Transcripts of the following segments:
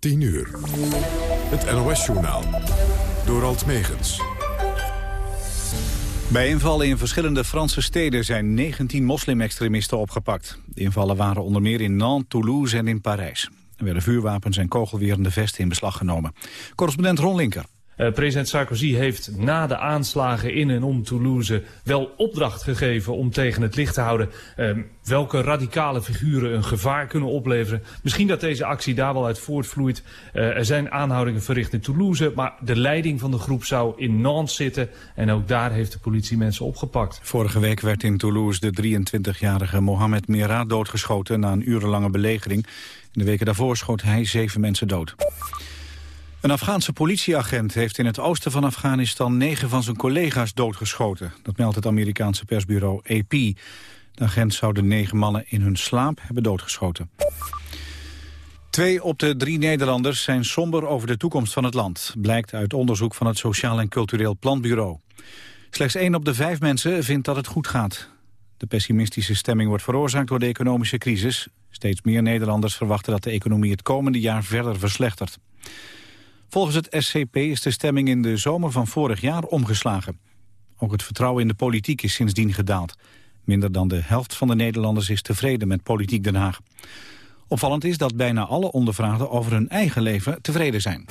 10 uur. Het NOS-journaal. Door Alt Megens. Bij invallen in verschillende Franse steden zijn 19 moslimextremisten opgepakt. De invallen waren onder meer in Nantes, Toulouse en in Parijs. Er werden vuurwapens en kogelwerende vesten in beslag genomen. Correspondent Ron Linker. Uh, president Sarkozy heeft na de aanslagen in en om Toulouse wel opdracht gegeven om tegen het licht te houden uh, welke radicale figuren een gevaar kunnen opleveren. Misschien dat deze actie daar wel uit voortvloeit. Uh, er zijn aanhoudingen verricht in Toulouse, maar de leiding van de groep zou in Nantes zitten. En ook daar heeft de politie mensen opgepakt. Vorige week werd in Toulouse de 23-jarige Mohamed Merah doodgeschoten na een urenlange belegering. In de weken daarvoor schoot hij zeven mensen dood. Een Afghaanse politieagent heeft in het oosten van Afghanistan negen van zijn collega's doodgeschoten. Dat meldt het Amerikaanse persbureau AP. De agent zou de negen mannen in hun slaap hebben doodgeschoten. Twee op de drie Nederlanders zijn somber over de toekomst van het land. Blijkt uit onderzoek van het Sociaal en Cultureel Planbureau. Slechts één op de vijf mensen vindt dat het goed gaat. De pessimistische stemming wordt veroorzaakt door de economische crisis. Steeds meer Nederlanders verwachten dat de economie het komende jaar verder verslechtert. Volgens het SCP is de stemming in de zomer van vorig jaar omgeslagen. Ook het vertrouwen in de politiek is sindsdien gedaald. Minder dan de helft van de Nederlanders is tevreden met politiek Den Haag. Opvallend is dat bijna alle ondervraagden over hun eigen leven tevreden zijn.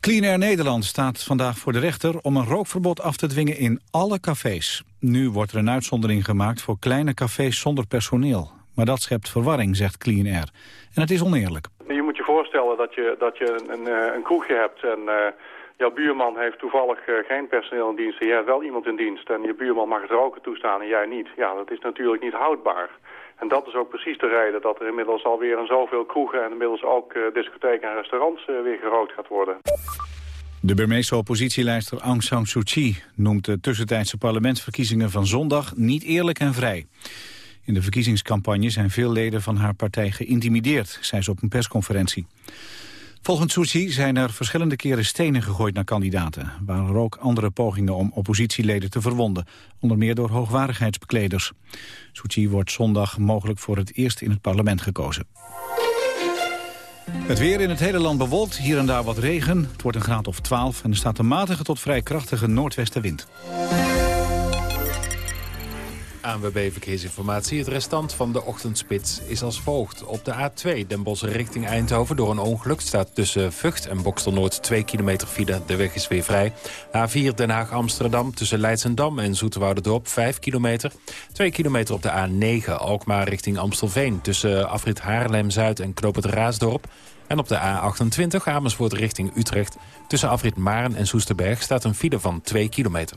Clean Air Nederland staat vandaag voor de rechter om een rookverbod af te dwingen in alle cafés. Nu wordt er een uitzondering gemaakt voor kleine cafés zonder personeel. Maar dat schept verwarring, zegt Clean Air. En het is oneerlijk voorstellen dat je, dat je een, een, eh, kroegje hebt en uh, jouw buurman heeft toevallig uh, geen personeel in dienst en jij hebt wel iemand in dienst en je buurman mag het roken toestaan en jij niet. Ja, dat is natuurlijk niet houdbaar. En dat is ook precies de reden dat er inmiddels alweer een zoveel kroegen en inmiddels ook discotheken en restaurants weer gerookt gaat worden. De Burmeese oppositielijster Aung San Suu Kyi noemt de tussentijdse parlementsverkiezingen van zondag niet eerlijk en vrij. In de verkiezingscampagne zijn veel leden van haar partij geïntimideerd, zei ze op een persconferentie. Volgens Suu zijn er verschillende keren stenen gegooid naar kandidaten. Waren er ook andere pogingen om oppositieleden te verwonden. Onder meer door hoogwaardigheidsbekleders. Suu wordt zondag mogelijk voor het eerst in het parlement gekozen. Het weer in het hele land bewolkt, hier en daar wat regen. Het wordt een graad of 12 en er staat een matige tot vrij krachtige noordwestenwind. ANWB Verkeersinformatie. Het restant van de ochtendspits is als volgt. Op de A2 Den Bosch richting Eindhoven door een ongeluk... staat tussen Vught en Bokstelnoord 2 kilometer file. De weg is weer vrij. A4 Den Haag-Amsterdam tussen Leidsendam en Zoeterwouderdorp 5 kilometer. 2 kilometer op de A9 Alkmaar richting Amstelveen... tussen Afrit Haarlem-Zuid en Knoop Raasdorp... En op de A28 Amersfoort richting Utrecht... tussen Afrit Maren en Soesterberg staat een file van 2 kilometer.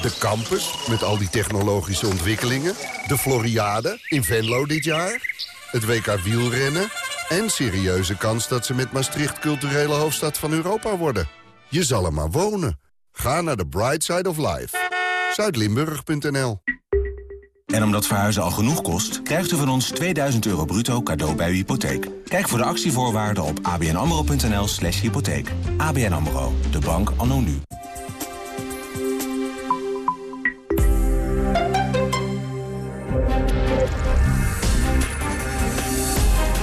De campus, met al die technologische ontwikkelingen. De Floriade in Venlo dit jaar. Het WK wielrennen. En serieuze kans dat ze met Maastricht culturele hoofdstad van Europa worden. Je zal er maar wonen. Ga naar de Bright Side of Life. Zuidlimburg.nl En omdat verhuizen al genoeg kost, krijgt u van ons 2000 euro bruto cadeau bij uw hypotheek. Kijk voor de actievoorwaarden op abnamro.nl slash hypotheek. ABN AMRO, de bank anno nu.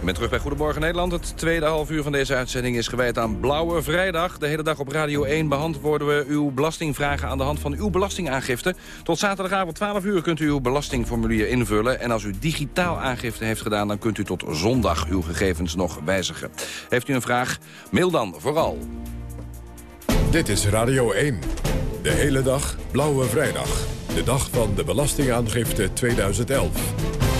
Ik ben terug bij Goedemorgen Nederland. Het tweede half uur van deze uitzending is gewijd aan Blauwe Vrijdag. De hele dag op Radio 1 beantwoorden we uw belastingvragen aan de hand van uw belastingaangifte. Tot zaterdagavond 12 uur kunt u uw belastingformulier invullen. En als u digitaal aangifte heeft gedaan, dan kunt u tot zondag uw gegevens nog wijzigen. Heeft u een vraag? Mail dan vooral. Dit is Radio 1. De hele dag Blauwe Vrijdag. De dag van de belastingaangifte 2011.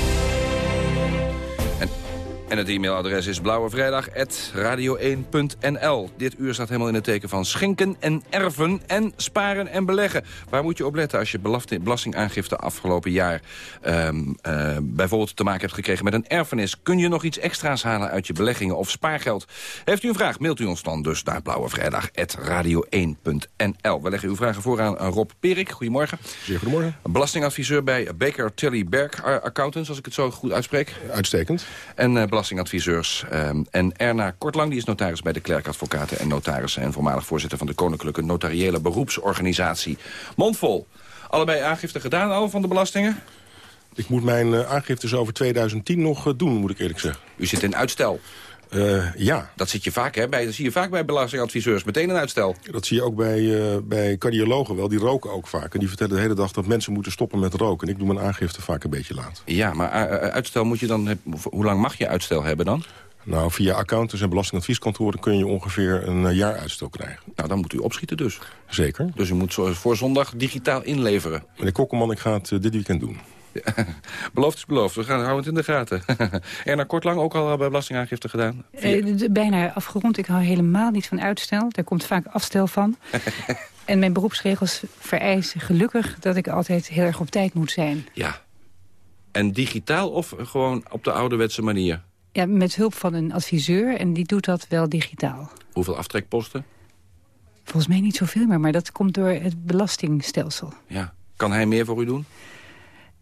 En het e-mailadres is blauwevrijdag.radio1.nl. Dit uur staat helemaal in het teken van schenken en erven en sparen en beleggen. Waar moet je op letten als je belastingaangifte afgelopen jaar... Um, uh, bijvoorbeeld te maken hebt gekregen met een erfenis? Kun je nog iets extra's halen uit je beleggingen of spaargeld? Heeft u een vraag, mailt u ons dan dus naar blauwevrijdag.radio1.nl. We leggen uw vragen voor aan Rob Perik. Goedemorgen. Zeer goedemorgen. Belastingadviseur bij Baker Tilly Berg Accountants, als ik het zo goed uitspreek. Uitstekend. En uh, belastingadviseurs. Um, en Erna Kortlang, die is notaris bij de Klerkadvocaten en notarissen... en voormalig voorzitter van de Koninklijke Notariële Beroepsorganisatie. Mondvol. Allebei aangifte gedaan al van de belastingen? Ik moet mijn uh, aangiftes over 2010 nog uh, doen, moet ik eerlijk zeggen. U zit in uitstel? Uh, ja. Dat zit je vaak, hè? Bij, dat zie je vaak bij belastingadviseurs. Meteen een uitstel. Dat zie je ook bij, uh, bij cardiologen wel. Die roken ook vaak. En die vertellen de hele dag dat mensen moeten stoppen met roken. En ik doe mijn aangifte vaak een beetje laat. Ja, maar uh, uitstel moet je dan... Hoe lang mag je uitstel hebben dan? Nou, via accountants en belastingadvieskantoren kun je ongeveer een jaar uitstel krijgen. Nou, dan moet u opschieten dus. Zeker. Dus u moet voor zondag digitaal inleveren. Meneer Kokkelman, ik ga het dit weekend doen. beloofd is beloofd. We gaan houden het in de gaten. Erna Kortlang ook al bij belastingaangifte gedaan? Uh, bijna afgerond. Ik hou helemaal niet van uitstel. Daar komt vaak afstel van. en mijn beroepsregels vereisen gelukkig dat ik altijd heel erg op tijd moet zijn. Ja. En digitaal of gewoon op de ouderwetse manier? Ja, met hulp van een adviseur en die doet dat wel digitaal. Hoeveel aftrekposten? Volgens mij niet zoveel meer, maar dat komt door het belastingstelsel. Ja. Kan hij meer voor u doen?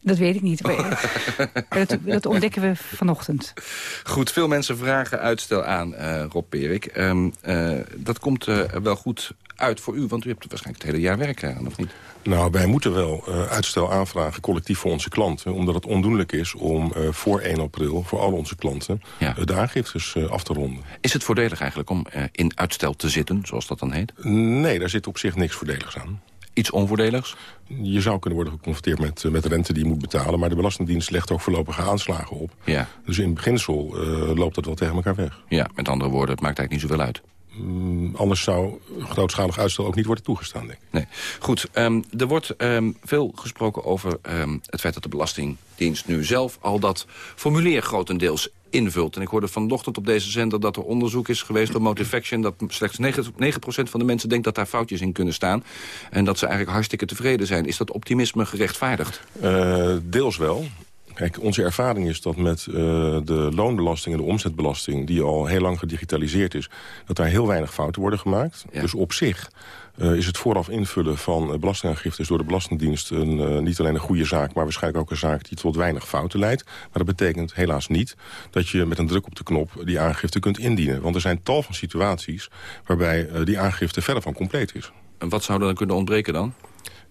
Dat weet ik niet. dat, dat, ontdekken we vanochtend. Goed, veel mensen vragen uitstel aan, uh, Rob Perik. Um, uh, dat komt uh, wel goed uit voor u, want u hebt waarschijnlijk het hele jaar werk aan, of niet? Nou, wij moeten wel uitstel aanvragen, collectief voor onze klanten... omdat het ondoenlijk is om voor 1 april voor al onze klanten... Ja. de aangiftes af te ronden. Is het voordelig eigenlijk om in uitstel te zitten, zoals dat dan heet? Nee, daar zit op zich niks voordeligs aan iets onvoordeligs? Je zou kunnen worden geconfronteerd met, met rente die je moet betalen... maar de Belastingdienst legt ook voorlopige aanslagen op. Ja. Dus in beginsel uh, loopt dat wel tegen elkaar weg. Ja, met andere woorden, het maakt eigenlijk niet zoveel uit. Mm, anders zou grootschalig uitstel ook niet worden toegestaan, denk ik. Nee. Goed, um, er wordt um, veel gesproken over um, het feit dat de Belastingdienst nu zelf... al dat formulier grotendeels invult. En ik hoorde vanochtend op deze zender dat er onderzoek is geweest door Motivaction... dat slechts 9%, 9 van de mensen denkt dat daar foutjes in kunnen staan. En dat ze eigenlijk hartstikke tevreden zijn. Is dat optimisme gerechtvaardigd? Uh, deels wel. Kijk, onze ervaring is dat met uh, de loonbelasting en de omzetbelasting... die al heel lang gedigitaliseerd is... dat daar heel weinig fouten worden gemaakt. Ja. Dus op zich uh, is het vooraf invullen van uh, belastingaangiftes door de Belastingdienst een, uh, niet alleen een goede zaak, maar waarschijnlijk ook een zaak die tot weinig fouten leidt. Maar dat betekent helaas niet dat je met een druk op de knop die aangifte kunt indienen. Want er zijn tal van situaties waarbij die aangifte verder van compleet is. En wat zou er dan kunnen ontbreken dan?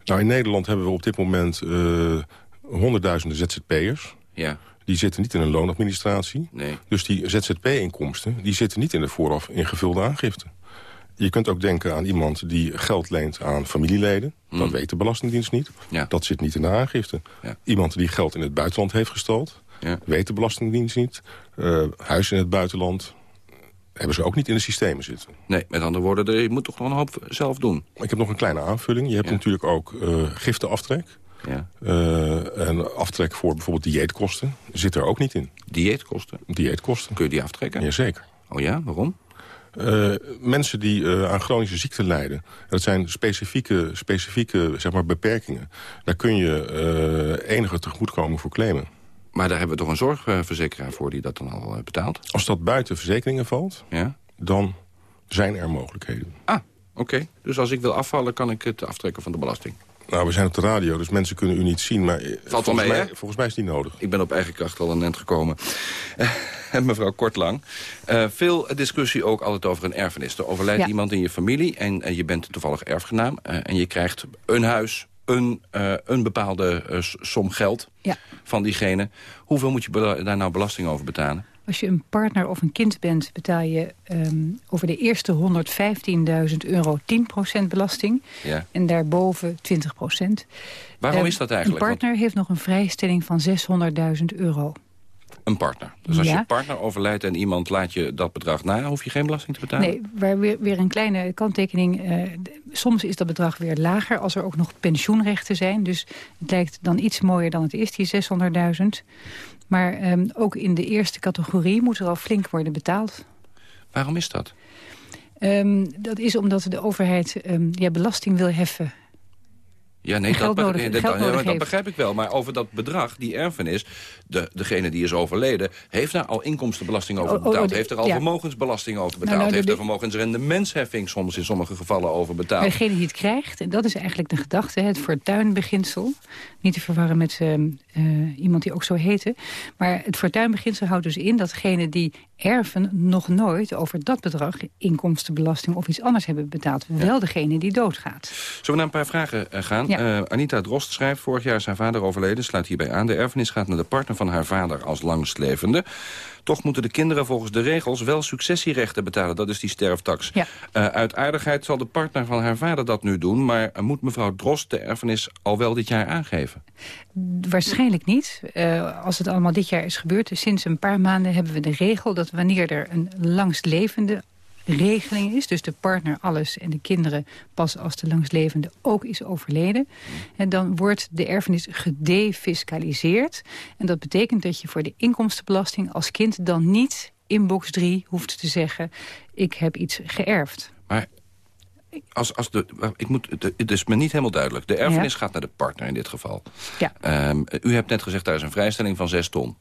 Nou, in Nederland hebben we op dit moment honderdduizenden ZZP'ers. Ja. Die zitten niet in een loonadministratie. Nee. Dus die ZZP-inkomsten die zitten niet in de vooraf ingevulde aangifte. Je kunt ook denken aan iemand die geld leent aan familieleden. Mm. Dat weet de Belastingdienst niet. Ja. Dat zit niet in de aangifte. Ja. Iemand die geld in het buitenland heeft gestald. Ja. Weet de Belastingdienst niet. Uh, huis in het buitenland. Hebben ze ook niet in de systemen zitten. Nee, met andere woorden, je moet toch nog een hoop zelf doen. Ik heb nog een kleine aanvulling. Je hebt natuurlijk ook uh, giftenaftrek. Ja. Uh, en aftrek voor bijvoorbeeld dieetkosten. Zit er ook niet in. Dieetkosten? Dieetkosten. Kun je die aftrekken? Jazeker. Oh ja, waarom? Uh, mensen die uh, aan chronische ziekte lijden... dat zijn specifieke, specifieke zeg maar, beperkingen. Daar kun je enige tegemoetkomen voor claimen. Maar daar hebben we toch een zorgverzekeraar voor die dat dan al betaalt? Als dat buiten verzekeringen valt, ja? dan zijn er mogelijkheden. Ah, oké. Okay. Dus als ik wil afvallen, kan ik het aftrekken van de belasting? Nou, we zijn op de radio, dus mensen kunnen u niet zien. Maar Valt wel mee, mij, hè? Volgens mij is het niet nodig. Ik ben op eigen kracht al een end gekomen. En mevrouw Kortlang, uh, veel discussie ook altijd over een erfenis. Er overlijdt Ja. iemand in je familie en, en je bent toevallig erfgenaam... Uh, en je krijgt een huis, een, uh, een bepaalde uh, som geld Ja. van diegene. Hoeveel moet je daar nou belasting over betalen? Als je een partner of een kind bent, betaal je um, over de eerste 115.000 euro 10% belasting. Ja. En daarboven 20%. Waarom Um, is dat eigenlijk? Een partner heeft nog een vrijstelling van 600.000 euro. een partner. Dus als Ja. je partner overlijdt en iemand laat je dat bedrag na... hoef je geen belasting te betalen? Nee, waar weer, weer een kleine kanttekening. eh, soms is dat bedrag weer lager als er ook nog pensioenrechten zijn. Dus het lijkt dan iets mooier dan het is, die 600.000. Maar ehm, ook in de eerste categorie moet er al flink worden betaald. Waarom is dat? Ehm, dat is omdat de overheid ehm, ja, belasting wil heffen. Ja, nee, dat, nodig- nee, begrijp ik wel. Maar over dat bedrag, die erfenis... De, degene die is overleden, heeft daar al inkomstenbelasting over Oh, oh, betaald. oh, heeft er al ja. vermogensbelasting over betaald. Nou, nou, de- heeft er de- vermogensrendementsheffing soms in sommige gevallen over betaald. Degene die het krijgt, en dat is eigenlijk de gedachte, het fortuinbeginsel. Niet te verwarren met ehm, eh, iemand die ook zo heette. Maar het fortuinbeginsel houdt dus in dat degene die erven nog nooit over dat bedrag inkomstenbelasting of iets anders hebben betaald. Wel degene die doodgaat. Zullen we naar een paar vragen eh, gaan? Ja. Eh, Anita Drost schrijft, vorig jaar is haar vader overleden. Sluit hierbij aan. De erfenis gaat naar de partner van haar vader als langstlevende. Toch moeten de kinderen volgens de regels wel successierechten betalen. Dat is die sterftax. Ja. Eh, uit aardigheid zal de partner van haar vader dat nu doen. Maar moet mevrouw Drost de erfenis al wel dit jaar aangeven? Waarschijnlijk niet. Eh, als het allemaal dit jaar is gebeurd. Sinds een paar maanden hebben we de regel dat wanneer er een langstlevende regeling is... dus de partner alles en de kinderen pas als de langstlevende ook is overleden... en dan wordt de erfenis gedefiscaliseerd. En dat betekent dat je voor de inkomstenbelasting als kind dan niet in box 3 hoeft te zeggen... ik heb iets geërfd. Maar als, als de, ik moet, het- het is me niet helemaal duidelijk. De erfenis gaat naar de partner in dit geval. Ja. Ehm, u hebt net gezegd, daar is een vrijstelling van 6 ton.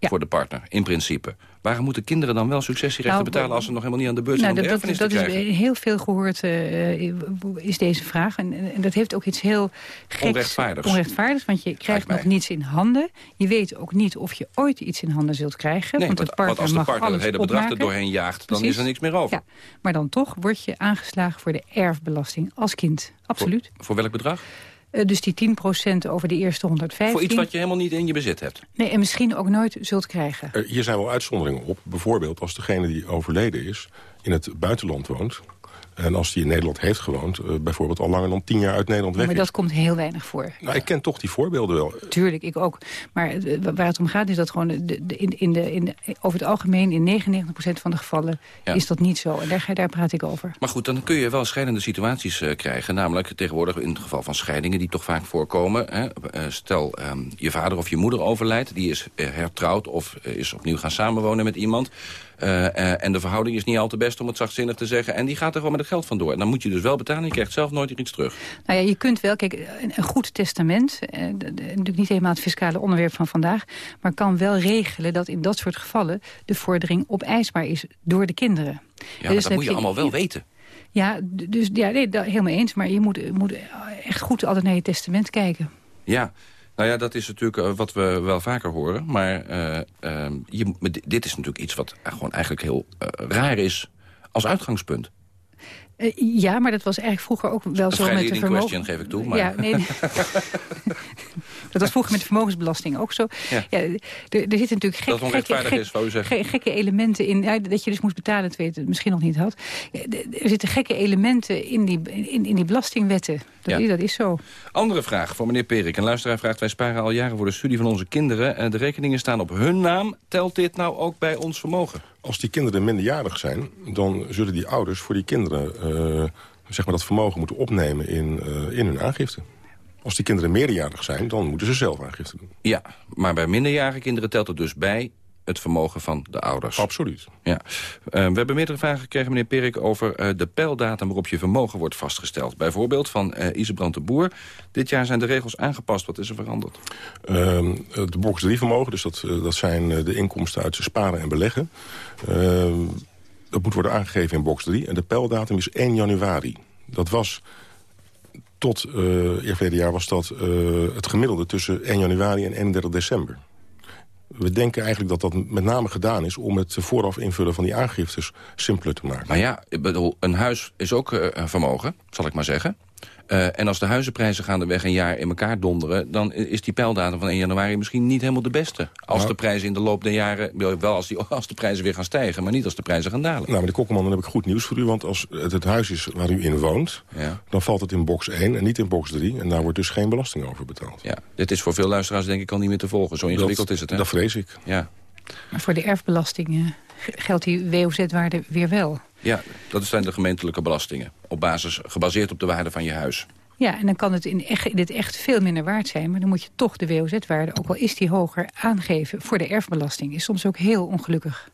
Ja. Voor de partner, in principe. Waarom moeten kinderen dan wel successierechten Nou, betalen... als ze nog helemaal niet aan de beurt zijn Nou, om dat, erfenis dat, is heel veel gehoord, eh, is deze vraag. En, en dat heeft ook iets heel geks. Onrechtvaardigs. Onrechtvaardigs, want je krijgt nog niets in handen. Je weet ook niet of je ooit iets in handen zult krijgen. Nee, want de want, partner want als de partner het hele bedrag er doorheen jaagt... dan Precies. is er niks meer over. Ja, maar dan toch word je aangeslagen voor de erfbelasting als kind. Absoluut. Voor welk bedrag? Eh, dus die 10% over de eerste 115. Voor iets wat je helemaal niet in je bezit hebt. Nee, en misschien ook nooit zult krijgen. Er- Hier zijn wel uitzonderingen op. Bijvoorbeeld als degene die overleden is in het buitenland woont... en als die in Nederland heeft gewoond... eh, bijvoorbeeld al langer dan tien jaar uit Nederland weg Maar is. dat komt heel weinig voor. Nou, ik ken toch die voorbeelden wel. Tuurlijk, ik ook. Maar eh, waar het om gaat is dat gewoon de, de, in, in de, in de, over het algemeen in 99% van de gevallen Ja. is dat niet zo. En daar, ga- daar praat ik over. Maar goed, dan kun je wel scheidende situaties eh, krijgen. Namelijk tegenwoordig in het geval van scheidingen die toch vaak voorkomen. Hè. Stel, ehm, je vader of je moeder overlijdt. Die is hertrouwd of is opnieuw gaan samenwonen met iemand. Eh, eh, en de verhouding is niet al te best om het zachtzinnig te zeggen. En die gaat er gewoon met het geld vandoor. En dan moet je dus wel betalen. Je krijgt zelf nooit iets terug. Nou ja, je kunt wel, kijk, een, goed testament... Eh, natuurlijk niet helemaal het fiscale onderwerp van vandaag... maar kan wel regelen dat in dat soort gevallen... de vordering opeisbaar is door de kinderen. Ja, Dus dat moet je allemaal wel weten. Ja, dus ja, nee, dat, helemaal eens. Maar je moet, moet echt goed altijd naar je testament kijken. Ja, nou ja, dat is natuurlijk eh, wat we wel vaker horen. Maar eh, ehm, dit is natuurlijk iets wat gewoon eigenlijk heel eh, raar is als uitgangspunt. Eh, ja, maar dat was eigenlijk vroeger ook wel zo met de vermogen... question geef ik toe. Maar... Ja, nee, nee. dat was vroeger met de vermogensbelasting ook zo. Ja. Ja. er, zitten natuurlijk Dat gek, onrechtvaardig gekke, is, wou u gekke elementen in. Ja, dat je dus moest betalen, terwijl je het misschien nog niet had. Ja, Er zitten gekke elementen in die, in, in die belastingwetten. Dat, Ja. is, dat is zo. Andere vraag voor meneer Perik. Een luisteraar vraagt, wij sparen al jaren voor de studie van onze kinderen. En de rekeningen staan op hun naam. Telt dit nou ook bij ons vermogen? Als die kinderen minderjarig zijn, dan zullen die ouders voor die kinderen... eh, zeg maar dat vermogen moeten opnemen in, eh, in hun aangifte. Als die kinderen meerderjarig zijn, dan moeten ze zelf aangifte doen. Ja, maar bij minderjarige kinderen telt het dus bij het vermogen van de ouders. Absoluut. Ja. Eh, we hebben meerdere vragen gekregen, meneer Perik... over eh, de pijldatum waarop je vermogen wordt vastgesteld. Bijvoorbeeld van eh Isebrand de Boer. Dit jaar zijn de regels aangepast. Wat is er veranderd? Ehm, de box 3 vermogen, dus dat, dat zijn de inkomsten uit sparen en beleggen. Ehm, dat moet worden aangegeven in box 3. En de pijldatum is 1 januari. Dat was tot eh eerder jaar was dat het gemiddelde tussen 1 januari en 31 december. We denken eigenlijk dat dat met name gedaan is... om het vooraf invullen van die aangiftes simpeler te maken. Maar ja, ik bedoel, een huis is ook eh, een vermogen, zal ik maar zeggen. Eh, en als de huizenprijzen gaandeweg een jaar in elkaar donderen... dan is die pijldatum van 1 januari misschien niet helemaal de beste. Als Nou. de prijzen in de loop der jaren... wel als, die, als de prijzen weer gaan stijgen, maar niet als de prijzen gaan dalen. Nou, meneer Kokkelman, dan heb ik goed nieuws voor u. Want als het het huis is waar u in woont... Ja. dan valt het in box 1 en niet in box 3. En daar wordt dus geen belasting over betaald. Ja, dit is voor veel luisteraars denk ik al niet meer te volgen. Zo ingewikkeld dat, is het, hè? Dat vrees ik. Ja. Maar voor de erfbelasting uh, geldt die WOZ-waarde weer wel. Ja, dat zijn de gemeentelijke belastingen. Op basis, gebaseerd op de waarde van je huis. Ja, en dan kan het in, echt, in het echt veel minder waard zijn. Maar dan moet je toch de WOZ-waarde, ook al is die hoger, aangeven voor de erfbelasting. Is soms ook heel ongelukkig.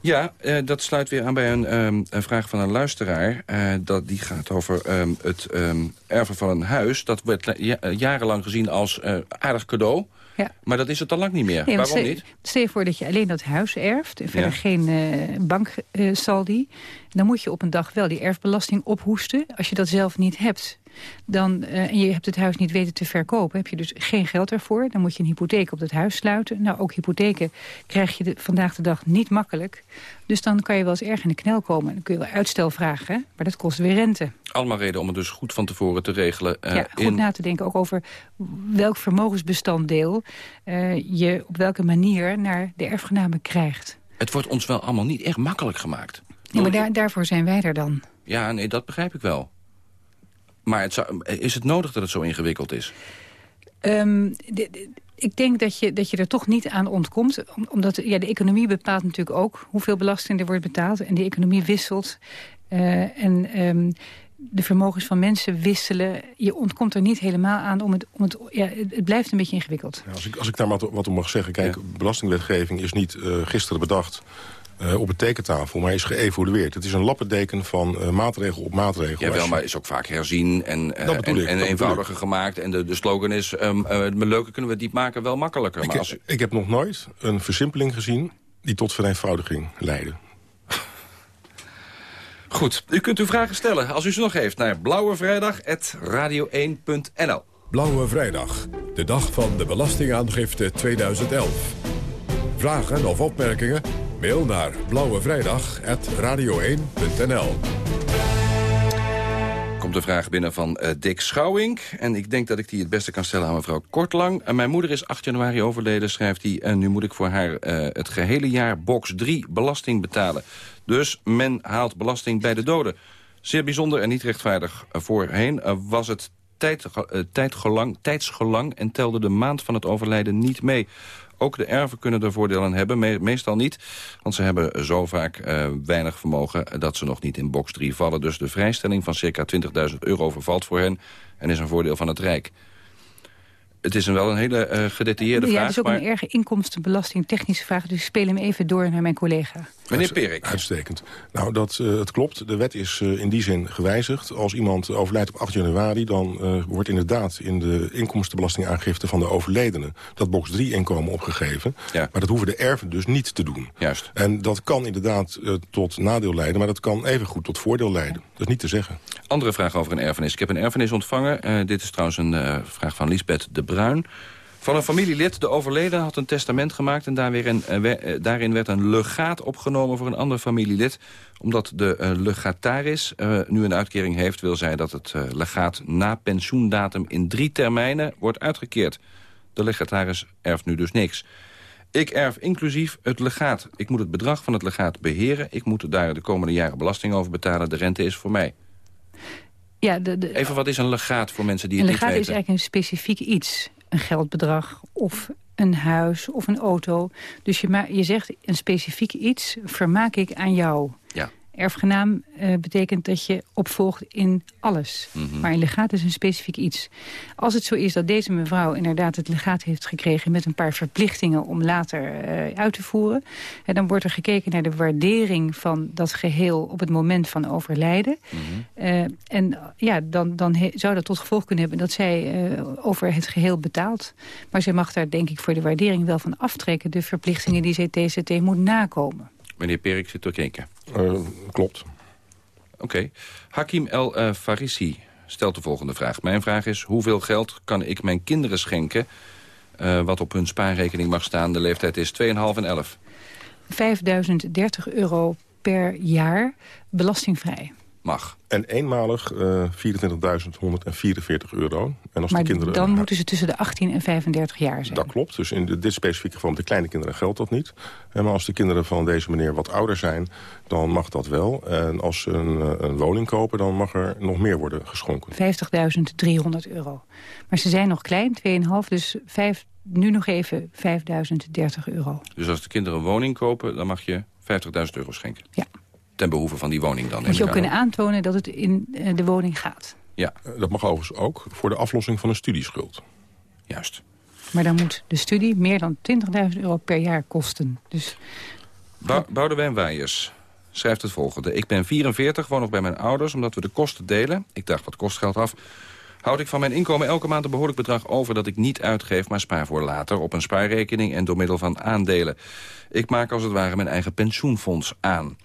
Ja, uh, dat sluit weer aan bij een, um, een vraag van een luisteraar. Uh, dat, die gaat over um, het um, erven van een huis. Dat werd jarenlang gezien als uh, aardig cadeau. Ja. Maar dat is het al lang niet meer. Nee, Waarom stel, niet? Stel je voor dat je alleen dat huis erft... en verder ja. geen uh, banksaldi... dan moet je op een dag wel die erfbelasting ophoesten... als je dat zelf niet hebt dan, uh, en je hebt het huis niet weten te verkopen... heb je dus geen geld ervoor. Dan moet je een hypotheek op het huis sluiten. Nou, ook hypotheken krijg je de, vandaag de dag niet makkelijk. Dus dan kan je wel eens erg in de knel komen. Dan kun je wel uitstel vragen, maar dat kost weer rente. Allemaal reden om het dus goed van tevoren te regelen. Uh, ja, goed in... na te denken ook over welk vermogensbestanddeel... Uh, je op welke manier naar de erfgenamen krijgt. Het wordt ons wel allemaal niet echt makkelijk gemaakt. Nee, maar daar, daarvoor zijn wij er dan. Ja, nee, dat begrijp ik wel. Maar het zou, is het nodig dat het zo ingewikkeld is? Um, de, de, ik denk dat je, dat je er toch niet aan ontkomt. Omdat ja, de economie bepaalt natuurlijk ook hoeveel belasting er wordt betaald. En die economie wisselt. Uh, en um, de vermogens van mensen wisselen. Je ontkomt er niet helemaal aan. Om het, om het, ja, het blijft een beetje ingewikkeld. Ja, als, ik, als ik daar wat, wat om mag zeggen. Kijk, ja. belastingwetgeving is niet uh, gisteren bedacht op een tekentafel, maar is geëvolueerd. Het is een lappendeken van uh, maatregel op maatregel. Jawel, maar is ook vaak herzien en, uh, en, ik, en eenvoudiger gemaakt. En de, de slogan is, um, leuker kunnen we het niet maken, wel makkelijker. Ik, maar als u... ik heb nog nooit een versimpeling gezien die tot vereenvoudiging leidde. Goed, u kunt uw vragen stellen als u ze nog heeft naar blauwevrijdag.radio1.nl Blauwe Vrijdag, de dag van de belastingaangifte 2011. Vragen of opmerkingen? Mail naar blauwevrijdag.radio1.nl Komt een vraag binnen van uh, Dick Schouwink. En ik denk dat ik die het beste kan stellen aan mevrouw Kortlang. Uh, mijn moeder is 8 januari overleden, schrijft hij. En nu moet ik voor haar uh, het gehele jaar box 3 belasting betalen. Dus men haalt belasting bij de doden. Zeer bijzonder en niet rechtvaardig. voorheen was het tijd, tijdgelang, tijdsgelang en telde de maand van het overlijden niet mee. Ook de erven kunnen er voordelen hebben, me meestal niet. Want ze hebben zo vaak uh, weinig vermogen dat ze nog niet in box 3 vallen. Dus de vrijstelling van circa 20.000 euro vervalt voor hen en is een voordeel van het Rijk. Het is een wel een hele uh, gedetailleerde ja, vraag. Ja, het is ook maar... een erge inkomstenbelasting technische vraag. Dus ik speel hem even door naar mijn collega. Meneer Perik. Uitstekend. Nou, dat, uh, het klopt. De wet is uh, in die zin gewijzigd. Als iemand overlijdt op 8 januari... dan uh, wordt inderdaad in de inkomstenbelastingaangifte van de overledene... dat box 3 inkomen opgegeven. Ja. Maar dat hoeven de erven dus niet te doen. Juist. En dat kan inderdaad tot nadeel leiden... maar dat kan evengoed tot voordeel leiden. Dat is niet te zeggen. Andere vraag over een erfenis. Ik heb een erfenis ontvangen. dit is trouwens een vraag van Lisbeth de Bruin... Van een familielid, de overleden, had een testament gemaakt... en daar weer een, uh, daarin werd een legaat opgenomen voor een ander familielid. Omdat de uh, legataris nu een uitkering heeft... wil zij dat het legaat na pensioendatum in drie termijnen wordt uitgekeerd. De legataris erft nu dus niks. Ik erf inclusief het legaat. Ik moet het bedrag van het legaat beheren. Ik moet daar de komende jaren belasting over betalen. De rente is voor mij. Ja, de, de... Even, wat is een legaat voor mensen die het niet weten? Een legaat is eigenlijk een specifiek iets een geldbedrag of een huis of een auto. Dus je, je zegt een specifiek iets vermaak ik aan jou. Ja. Erfgenaam uh, betekent dat je opvolgt in alles. Mm -hmm. Maar een legaat is een specifiek iets. Als het zo is dat deze mevrouw inderdaad het legaat heeft gekregen... met een paar verplichtingen om later uh, uit te voeren... En dan wordt er gekeken naar de waardering van dat geheel... op het moment van overlijden. Mm -hmm. uh, en ja, dan, dan zou dat tot gevolg kunnen hebben... dat zij over het geheel betaalt. Maar zij mag daar denk ik voor de waardering wel van aftrekken... de verplichtingen die zij TCT moet nakomen. Meneer Perik zit te kijken. Uh, klopt. Oké. Okay. Hakim El uh, Farisi stelt de volgende vraag. Mijn vraag is, hoeveel geld kan ik mijn kinderen schenken... Uh, wat op hun spaarrekening mag staan? De leeftijd is 2,5 en 11. 5030 euro per jaar, belastingvrij. Mag. En eenmalig uh, 24.144 euro. En als maar de kinderen, dan moeten ze tussen de 18 en 35 jaar zijn. Dat klopt. Dus in de, dit specifieke geval met de kleine kinderen geldt dat niet. En maar als de kinderen van deze meneer wat ouder zijn, dan mag dat wel. En als ze een, een woning kopen, dan mag er nog meer worden geschonken. 50.300 euro. Maar ze zijn nog klein, 2,5, dus 5 nu nog even 5030 euro. Dus als de kinderen een woning kopen, dan mag je 50.000 euro schenken? Ja. Ten behoeve van die woning dan? Moet je ook kunnen aantonen dat het in eh, de woning gaat. Ja. Dat mag overigens ook voor de aflossing van een studieschuld. Juist. Maar dan moet de studie meer dan 20.000 euro per jaar kosten. Dus... Ba Boudewijn Wijers schrijft het volgende. Ik ben 44, woon nog bij mijn ouders omdat we de kosten delen. Ik dacht, wat kost geld af? Houd ik van mijn inkomen elke maand een behoorlijk bedrag over... dat ik niet uitgeef, maar spaar voor later op een spaarrekening... en door middel van aandelen. Ik maak als het ware mijn eigen pensioenfonds aan.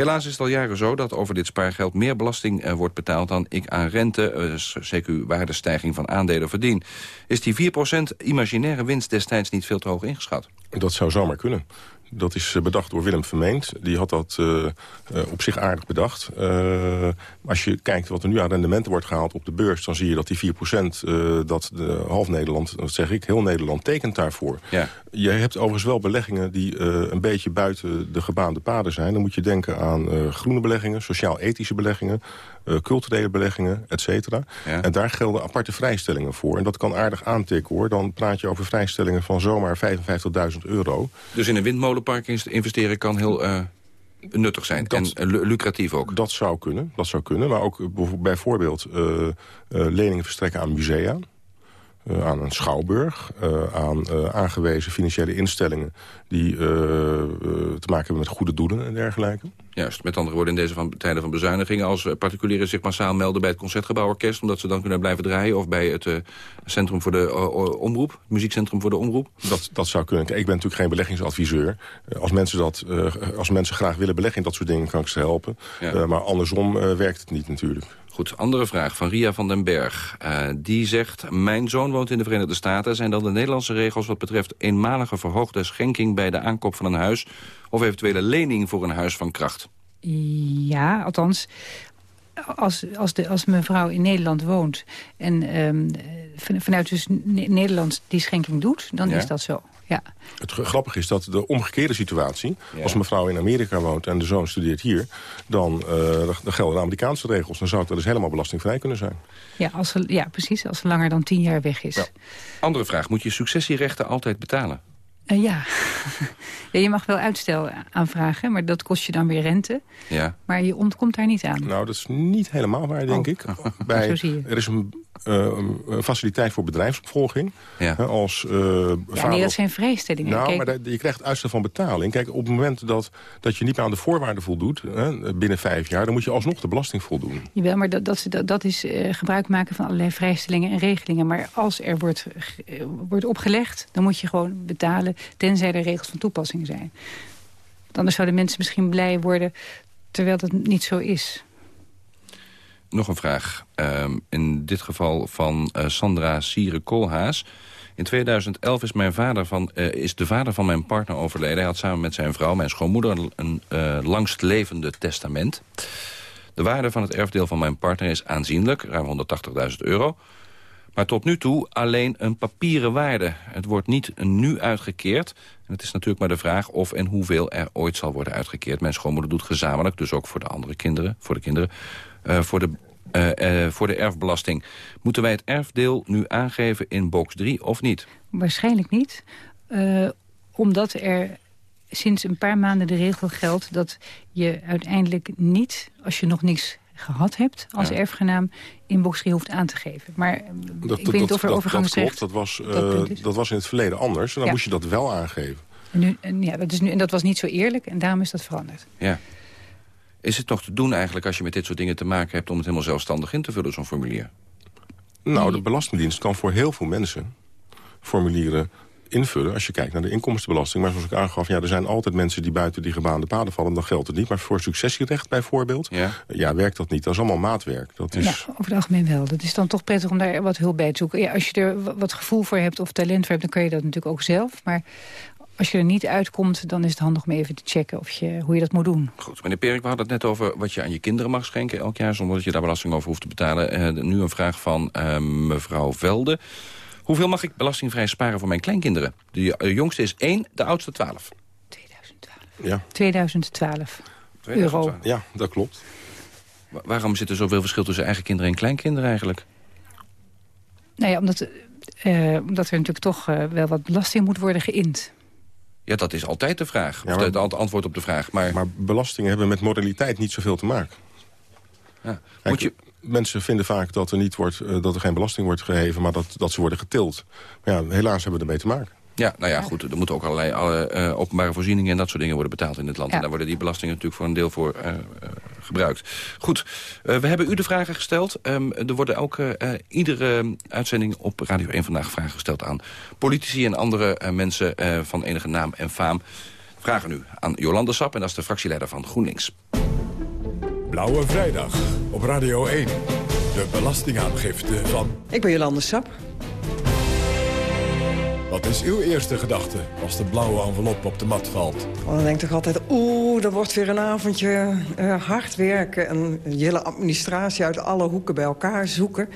Helaas is het al jaren zo dat over dit spaargeld meer belasting eh, wordt betaald dan ik aan rente, eh, CQ-waardestijging van aandelen verdien. Is die 4% imaginaire winst destijds niet veel te hoog ingeschat? Dat zou zomaar kunnen. Dat is eh, bedacht door Willem Vermeend. Die had dat uh, op zich aardig bedacht. Uh, als je kijkt wat er nu aan rendementen wordt gehaald op de beurs... dan zie je dat die 4% uh, dat de half Nederland, dat zeg ik, heel Nederland tekent daarvoor. Ja. Je hebt overigens wel beleggingen die een beetje buiten de gebaande paden zijn. Dan moet je denken aan groene beleggingen, sociaal-ethische beleggingen... culturele beleggingen, et cetera. Ja. En daar gelden aparte vrijstellingen voor. En dat kan aardig aantikken, hoor. Dan praat je over vrijstellingen van zomaar 55.000 euro. Dus in een windmolen zonnepark investeren kan heel uh, nuttig zijn. en uh, lucratief ook. Dat zou kunnen, dat zou kunnen. Maar ook bijvoorbeeld uh, leningen verstrekken aan musea. Uh, aan een schouwburg, uh, aan uh, aangewezen financiële instellingen... die te maken hebben met goede doelen en dergelijke. Juist, met andere woorden in deze van, tijden van bezuinigingen... als particulieren zich massaal melden bij het Concertgebouworkest... omdat ze dan kunnen blijven draaien... of bij het Centrum voor de Omroep, het Muziekcentrum voor de Omroep? Dat, dat zou kunnen. Ik ben natuurlijk geen beleggingsadviseur. als, mensen dat, als mensen graag willen beleggen in dat soort dingen... kan ik ze helpen. Ja. maar andersom werkt het niet natuurlijk. Goed, andere vraag van Ria van den Berg. Uh, die zegt, mijn zoon woont in de Verenigde Staten. Zijn dan de Nederlandse regels wat betreft eenmalige verhoogde schenking... bij de aankoop van een huis of eventuele lening voor een huis van kracht? Ja, althans, als, als, de, als mevrouw in Nederland woont... en um, vanuit dus Nederland die schenking doet, dan is dat zo. Ja. Het grappige is dat de omgekeerde situatie... als mevrouw in Amerika woont en de zoon studeert hier... dan, uh, dan gelden de Amerikaanse regels. Dan zou het dus helemaal belastingvrij kunnen zijn. Ja, als ze, ja precies. Als ze langer dan tien jaar weg is. Ja. Andere vraag. Moet je successierechten altijd betalen? Uh, ja. ja. Je mag wel uitstel aanvragen, maar dat kost je dan weer rente. Ja. Maar je ontkomt daar niet aan. Nou, dat is niet helemaal waar, denk oh. ik. Bij, Zo zie je. Er is een een faciliteit voor bedrijfsopvolging. Ja. als, uh, ja, nee, dat zijn vrijstellingen. Nou, maar je krijgt uitstel van betaling. Kijk, op het moment dat, dat je niet meer aan de voorwaarden voldoet... Hè, binnen vijf jaar, dan moet je alsnog de belasting voldoen. Jawel, maar dat, dat, dat is uh, gebruik maken van allerlei vrijstellingen en regelingen. Maar als er wordt, wordt opgelegd, dan moet je gewoon betalen... tenzij er regels van toepassing zijn. Anders zouden mensen misschien blij worden... terwijl dat niet zo is. Nog een vraag. Ehm, in dit geval van uh, Sandra Sieren-Koolhaas. In 2011 is, mijn vader van, uh, is de vader van mijn partner overleden. Hij had samen met zijn vrouw, mijn schoonmoeder, een uh, langstlevende testament. De waarde van het erfdeel van mijn partner is aanzienlijk, ruim 180.000 euro. Maar tot nu toe alleen een papieren waarde. Het wordt niet nu uitgekeerd. En het is natuurlijk maar de vraag of en hoeveel er ooit zal worden uitgekeerd. Mijn schoonmoeder doet gezamenlijk, dus ook voor de andere kinderen, voor de kinderen, voor, de, uh, uh, voor de erfbelasting. Moeten wij het erfdeel nu aangeven in box 3 of niet? Waarschijnlijk niet. omdat er sinds een paar maanden de regel geldt... dat je uiteindelijk niet, als je nog niks gehad hebt als ja. erfgenaam in box 3 hoeft aan te geven. Maar dat, ik weet niet of er overgangsrecht... Dat, klopt, dat, was, dat, dat, was in het verleden anders. En dan ja. moest je dat wel aangeven. En, nu, en, ja, dat is nu, en dat was niet zo eerlijk en daarom is dat veranderd. Ja. Is het nog te doen eigenlijk als je met dit soort dingen te maken hebt... om het helemaal zelfstandig in te vullen, zo'n formulier? Nou, de Belastingdienst kan voor heel veel mensen formulieren invullen... als je kijkt naar de inkomstenbelasting. Maar zoals ik aangaf, ja, er zijn altijd mensen die buiten die gebaande paden vallen. Dan geldt het niet. Maar voor successierecht bijvoorbeeld, ja, ja werkt dat niet. Dat is allemaal maatwerk. Dat is... Ja, over het algemeen wel. Dat is dan toch prettig om daar wat hulp bij te zoeken. Ja, als je er wat gevoel voor hebt of talent voor hebt... dan kun je dat natuurlijk ook zelf. Maar als je er niet uitkomt, dan is het handig om even te checken of je, hoe je dat moet doen. Goed, meneer Perik, we hadden het net over wat je aan je kinderen mag schenken elk jaar... zonder dat je daar belasting over hoeft te betalen. Uh, nu een vraag van uh, mevrouw Velde. Hoeveel mag ik belastingvrij sparen voor mijn kleinkinderen? De uh, jongste is 1, de oudste 12. 2012. Ja. 2012. 2012. Euro. Ja, dat klopt. waarom zit er zoveel verschil tussen eigen kinderen en kleinkinderen eigenlijk? Nou ja, omdat omdat er natuurlijk toch wel wat belasting moet worden geïnd. Ja, dat is altijd de vraag. Ja, maar, het antwoord op de vraag. Maar... maar belastingen hebben met moraliteit niet zoveel te maken. Ja. Moet je... Mensen vinden vaak dat er, niet wordt, dat er geen belasting wordt geheven... maar dat, dat ze worden getild. Maar ja, helaas hebben we ermee te maken. Ja, nou ja, goed. Er moeten ook allerlei alle, uh, openbare voorzieningen en dat soort dingen worden betaald in het land. En daar worden die belastingen natuurlijk voor een deel voor uh, uh, gebruikt. Goed, we hebben u de vragen gesteld. Um, er worden ook iedere uitzending op Radio 1 vandaag vragen gesteld aan politici en andere mensen van enige naam en faam. Vragen nu aan Jolande Sap en dat is de fractieleider van GroenLinks. Blauwe Vrijdag op Radio 1. De belastingaangifte van... Ik ben Jolande Sap. Wat is uw eerste gedachte als de blauwe envelop op de mat valt? Oh, dan denk ik toch altijd, oeh, er wordt weer een avondje uh, hard werken... en een hele administratie uit alle hoeken bij elkaar zoeken.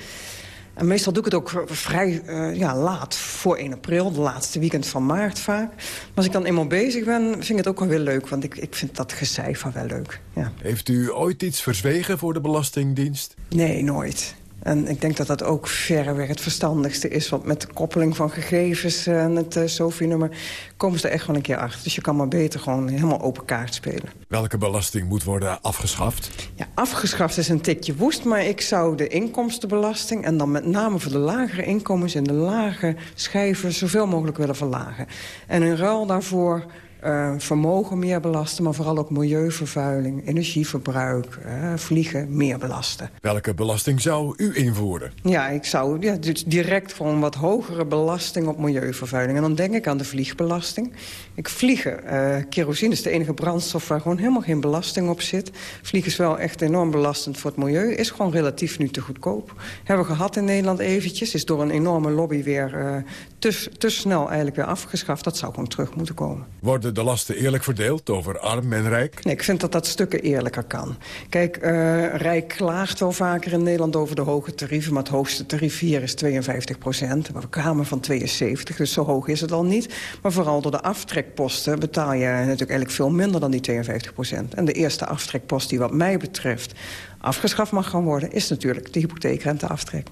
En meestal doe ik het ook vrij uh, ja, laat, voor 1 april, de laatste weekend van maart vaak. Maar als ik dan eenmaal bezig ben, vind ik het ook wel weer leuk. Want ik, ik vind dat gecijfer wel leuk. Ja. Heeft u ooit iets verzwegen voor de Belastingdienst? Nee, nooit. En ik denk dat dat ook verreweg het verstandigste is. Want met de koppeling van gegevens en het uh, SOFI-nummer... komen ze er echt wel een keer achter. Dus je kan maar beter gewoon helemaal open kaart spelen. Welke belasting moet worden afgeschaft? Ja, afgeschaft is een tikje woest. Maar ik zou de inkomstenbelasting... en dan met name voor de lagere inkomens en de lage schijven... zoveel mogelijk willen verlagen. En in ruil daarvoor uh, vermogen meer belasten... maar vooral ook milieuvervuiling, energieverbruik, uh, vliegen meer belasten. Welke belasting zou u invoeren? Ja, ik zou ja, dus direct gewoon wat hogere belasting op milieuvervuiling. En dan denk ik aan de vliegbelasting. Ik vliegen, uh, kerosine is de enige brandstof waar gewoon helemaal geen belasting op zit. Vliegen is wel echt enorm belastend voor het milieu. Is gewoon relatief nu te goedkoop. Hebben we gehad in Nederland eventjes. Is door een enorme lobby weer te, te snel eigenlijk weer afgeschaft. Dat zou gewoon terug moeten komen. Worden de lasten eerlijk verdeeld over arm en rijk? Nee, ik vind dat dat stukken eerlijker kan. Kijk, uh, Rijk klaagt wel vaker in Nederland over de hoge tarieven... maar het hoogste tarief hier is 52 procent. We kwamen van 72, dus zo hoog is het al niet. Maar vooral door de aftrekposten betaal je natuurlijk eigenlijk veel minder dan die 52 procent. En de eerste aftrekpost die wat mij betreft afgeschaft mag gaan worden... is natuurlijk de hypotheekrenteaftrek.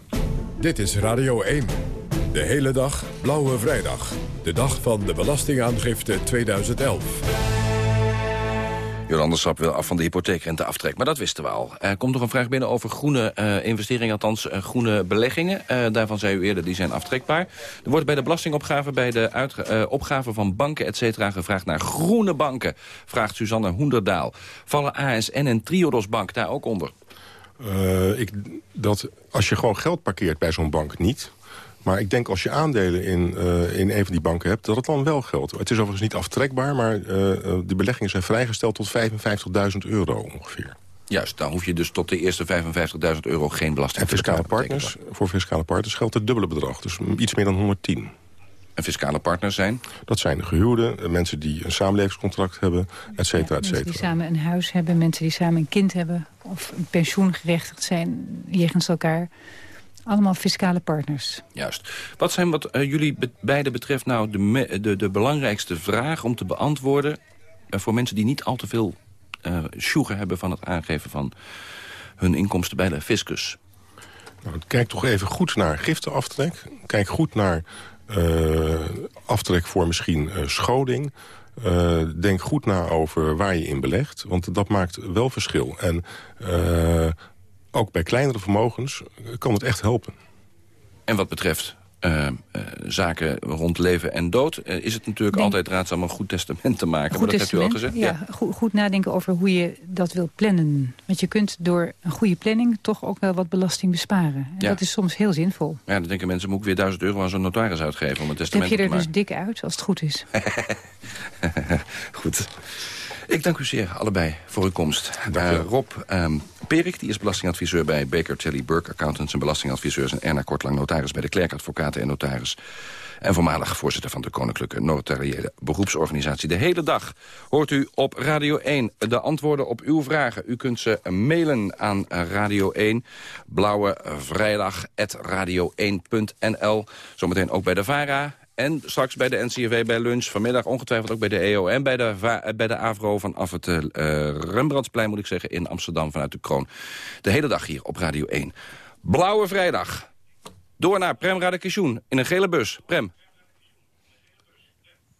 Dit is Radio 1. De hele dag Blauwe Vrijdag. De dag van de Belastingaangifte 2011. Jolande Sap wil af van de hypotheekrenteaftrek, maar dat wisten we al. Er komt nog een vraag binnen over groene uh, investeringen, althans uh, groene beleggingen. Uh, daarvan zei u eerder, die zijn aftrekbaar. Er wordt bij de belastingopgave, bij de opgave van banken, et cetera, gevraagd naar groene banken. Vraagt Suzanne Hoenderdaal. Vallen ASN en Triodos Bank daar ook onder? ik, dat als je gewoon geld parkeert bij zo'n bank niet... Maar ik denk als je aandelen in, uh, in een van die banken hebt... dat het dan wel geldt. Het is overigens niet aftrekbaar... maar uh, die beleggingen zijn vrijgesteld tot 55.000 euro ongeveer. Juist, dan hoef je dus tot de eerste 55.000 euro geen belasting te betalen. Partners, voor fiscale partners geldt het dubbele bedrag. Dus iets meer dan 110. En fiscale partners zijn? Dat zijn de gehuwden, mensen die een samenlevingscontract hebben, et cetera, et cetera. Mensen die samen een huis hebben, mensen die samen een kind hebben... of een pensioengerechtigd zijn jegens elkaar... Allemaal fiscale partners. Juist. Wat zijn wat uh, jullie be beiden betreft nou de, de, de, belangrijkste vraag om te beantwoorden... Uh, voor mensen die niet al te veel uh, sjoegen hebben van het aangeven van hun inkomsten bij de fiscus? Nou, kijk toch even goed naar giftenaftrek. Kijk goed naar aftrek voor misschien scholing. denk goed na over waar je in belegt. Want dat maakt wel verschil. En ook bij kleinere vermogens kan het echt helpen. En wat betreft uh, uh, zaken rond leven en dood... Uh, is het natuurlijk altijd raadzaam een goed testament te maken. Goed maar dat hebt u al gezegd. Ja, ja. Goed, goed, nadenken over hoe je dat wilt plannen. Want je kunt door een goede planning toch ook wel wat belasting besparen. En ja. dat is soms heel zinvol. Ja, dan denken mensen, moet ik weer duizend euro aan zo'n notaris uitgeven... om een testament te maken. heb je er dus dik uit, als het goed is. goed. Ik dank u zeer, allebei, voor uw komst. Uh, Rob um, Perik, die is belastingadviseur bij Baker Tilly Burke Accountants... en belastingadviseurs en Erna Kortlang, notaris bij de Klerk Advocaten en Notaris en voormalig voorzitter van de Koninklijke Notariële Beroepsorganisatie. De hele dag hoort u op Radio 1 de antwoorden op uw vragen. U kunt ze mailen aan Radio 1, blauwe vrijdag, radio1.nl. Zometeen ook bij de VARA en straks bij de NCRV bij lunch. Vanmiddag ongetwijfeld ook bij de EO en bij de, bij de AVRO vanaf het uh, Rembrandtsplein, moet ik zeggen, in Amsterdam vanuit de Kroon. De hele dag hier op Radio 1. Blauwe Vrijdag. Door naar Prem Radakishun in een gele bus. Prem.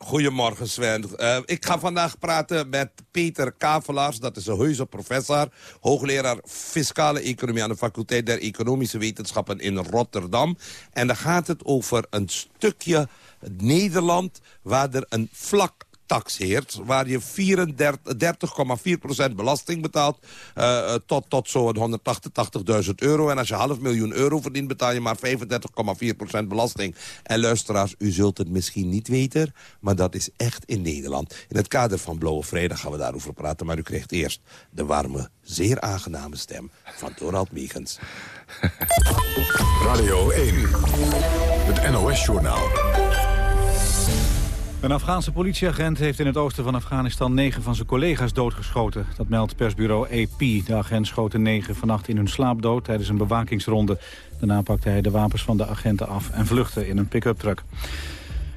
Goedemorgen Sven. Uh, ik ga vandaag praten met Peter Kavelaars. Dat is een heuse professor, hoogleraar fiscale economie... aan de faculteit der economische wetenschappen in Rotterdam. En dan gaat het over een stukje Nederland... waar er een vlak tax heert... waar je 30,4% belasting betaalt uh, tot, tot zo'n 188.000 euro. En als je half miljoen euro verdient, betaal je maar 35,4% belasting. En luisteraars, u zult het misschien niet weten... maar dat is echt in Nederland. In het kader van Blauwe Vrijdag gaan we daarover praten... maar u krijgt eerst de warme, zeer aangename stem van Dorald Meegens. Radio 1, het NOS-journaal. Een Afghaanse politieagent heeft in het oosten van Afghanistan negen van zijn collega's doodgeschoten. Dat meldt persbureau AP. De agent schoot de negen vannacht in hun slaap dood tijdens een bewakingsronde. Daarna pakte hij de wapens van de agenten af en vluchtte in een pick-up truck.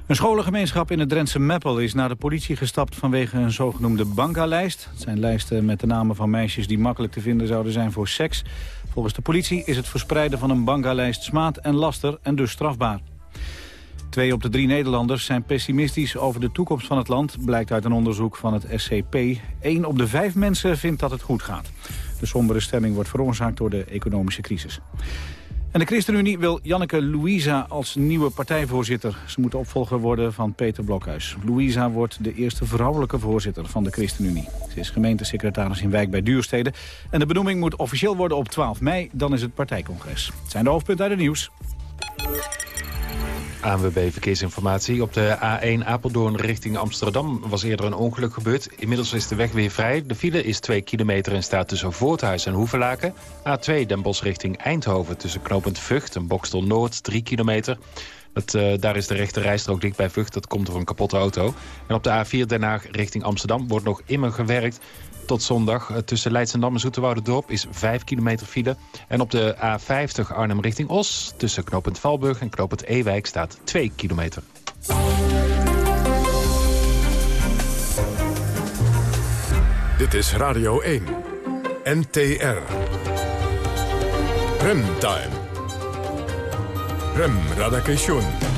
Een scholengemeenschap in het Drentse Meppel is naar de politie gestapt vanwege een zogenoemde bankalijst. Het zijn lijsten met de namen van meisjes die makkelijk te vinden zouden zijn voor seks. Volgens de politie is het verspreiden van een bankalijst smaad en laster en dus strafbaar. Twee op de drie Nederlanders zijn pessimistisch over de toekomst van het land... blijkt uit een onderzoek van het SCP. Eén op de vijf mensen vindt dat het goed gaat. De sombere stemming wordt veroorzaakt door de economische crisis. En de ChristenUnie wil Janneke Louisa als nieuwe partijvoorzitter. Ze moet opvolger worden van Peter Blokhuis. Louisa wordt de eerste vrouwelijke voorzitter van de ChristenUnie. Ze is gemeentesecretaris in Wijk bij Duurstede. En de benoeming moet officieel worden op 12 mei. Dan is het partijcongres. Het zijn de hoofdpunten uit het nieuws. ANWB Verkeersinformatie. Op de A1 Apeldoorn richting Amsterdam was eerder een ongeluk gebeurd. Inmiddels is de weg weer vrij. De file is 2 kilometer en staat tussen Voorthuis en Hoevelaken. A2 Den Bosch richting Eindhoven tussen Knopend Vught en Bokstel Noord 3 kilometer. Uh, daar is de rechte rijstrook dicht bij Vught. Dat komt door een kapotte auto. En op de A4 Den Haag richting Amsterdam wordt nog immer gewerkt tot zondag. Eh, tussen Leidsendam en Zoeterwoude-dorp is 5 kilometer file. En op de A50 Arnhem richting Os... tussen knooppunt Valburg en knooppunt Ewijk staat 2 kilometer. Dit is Radio 1. NTR. Remtime. Rem Radakation.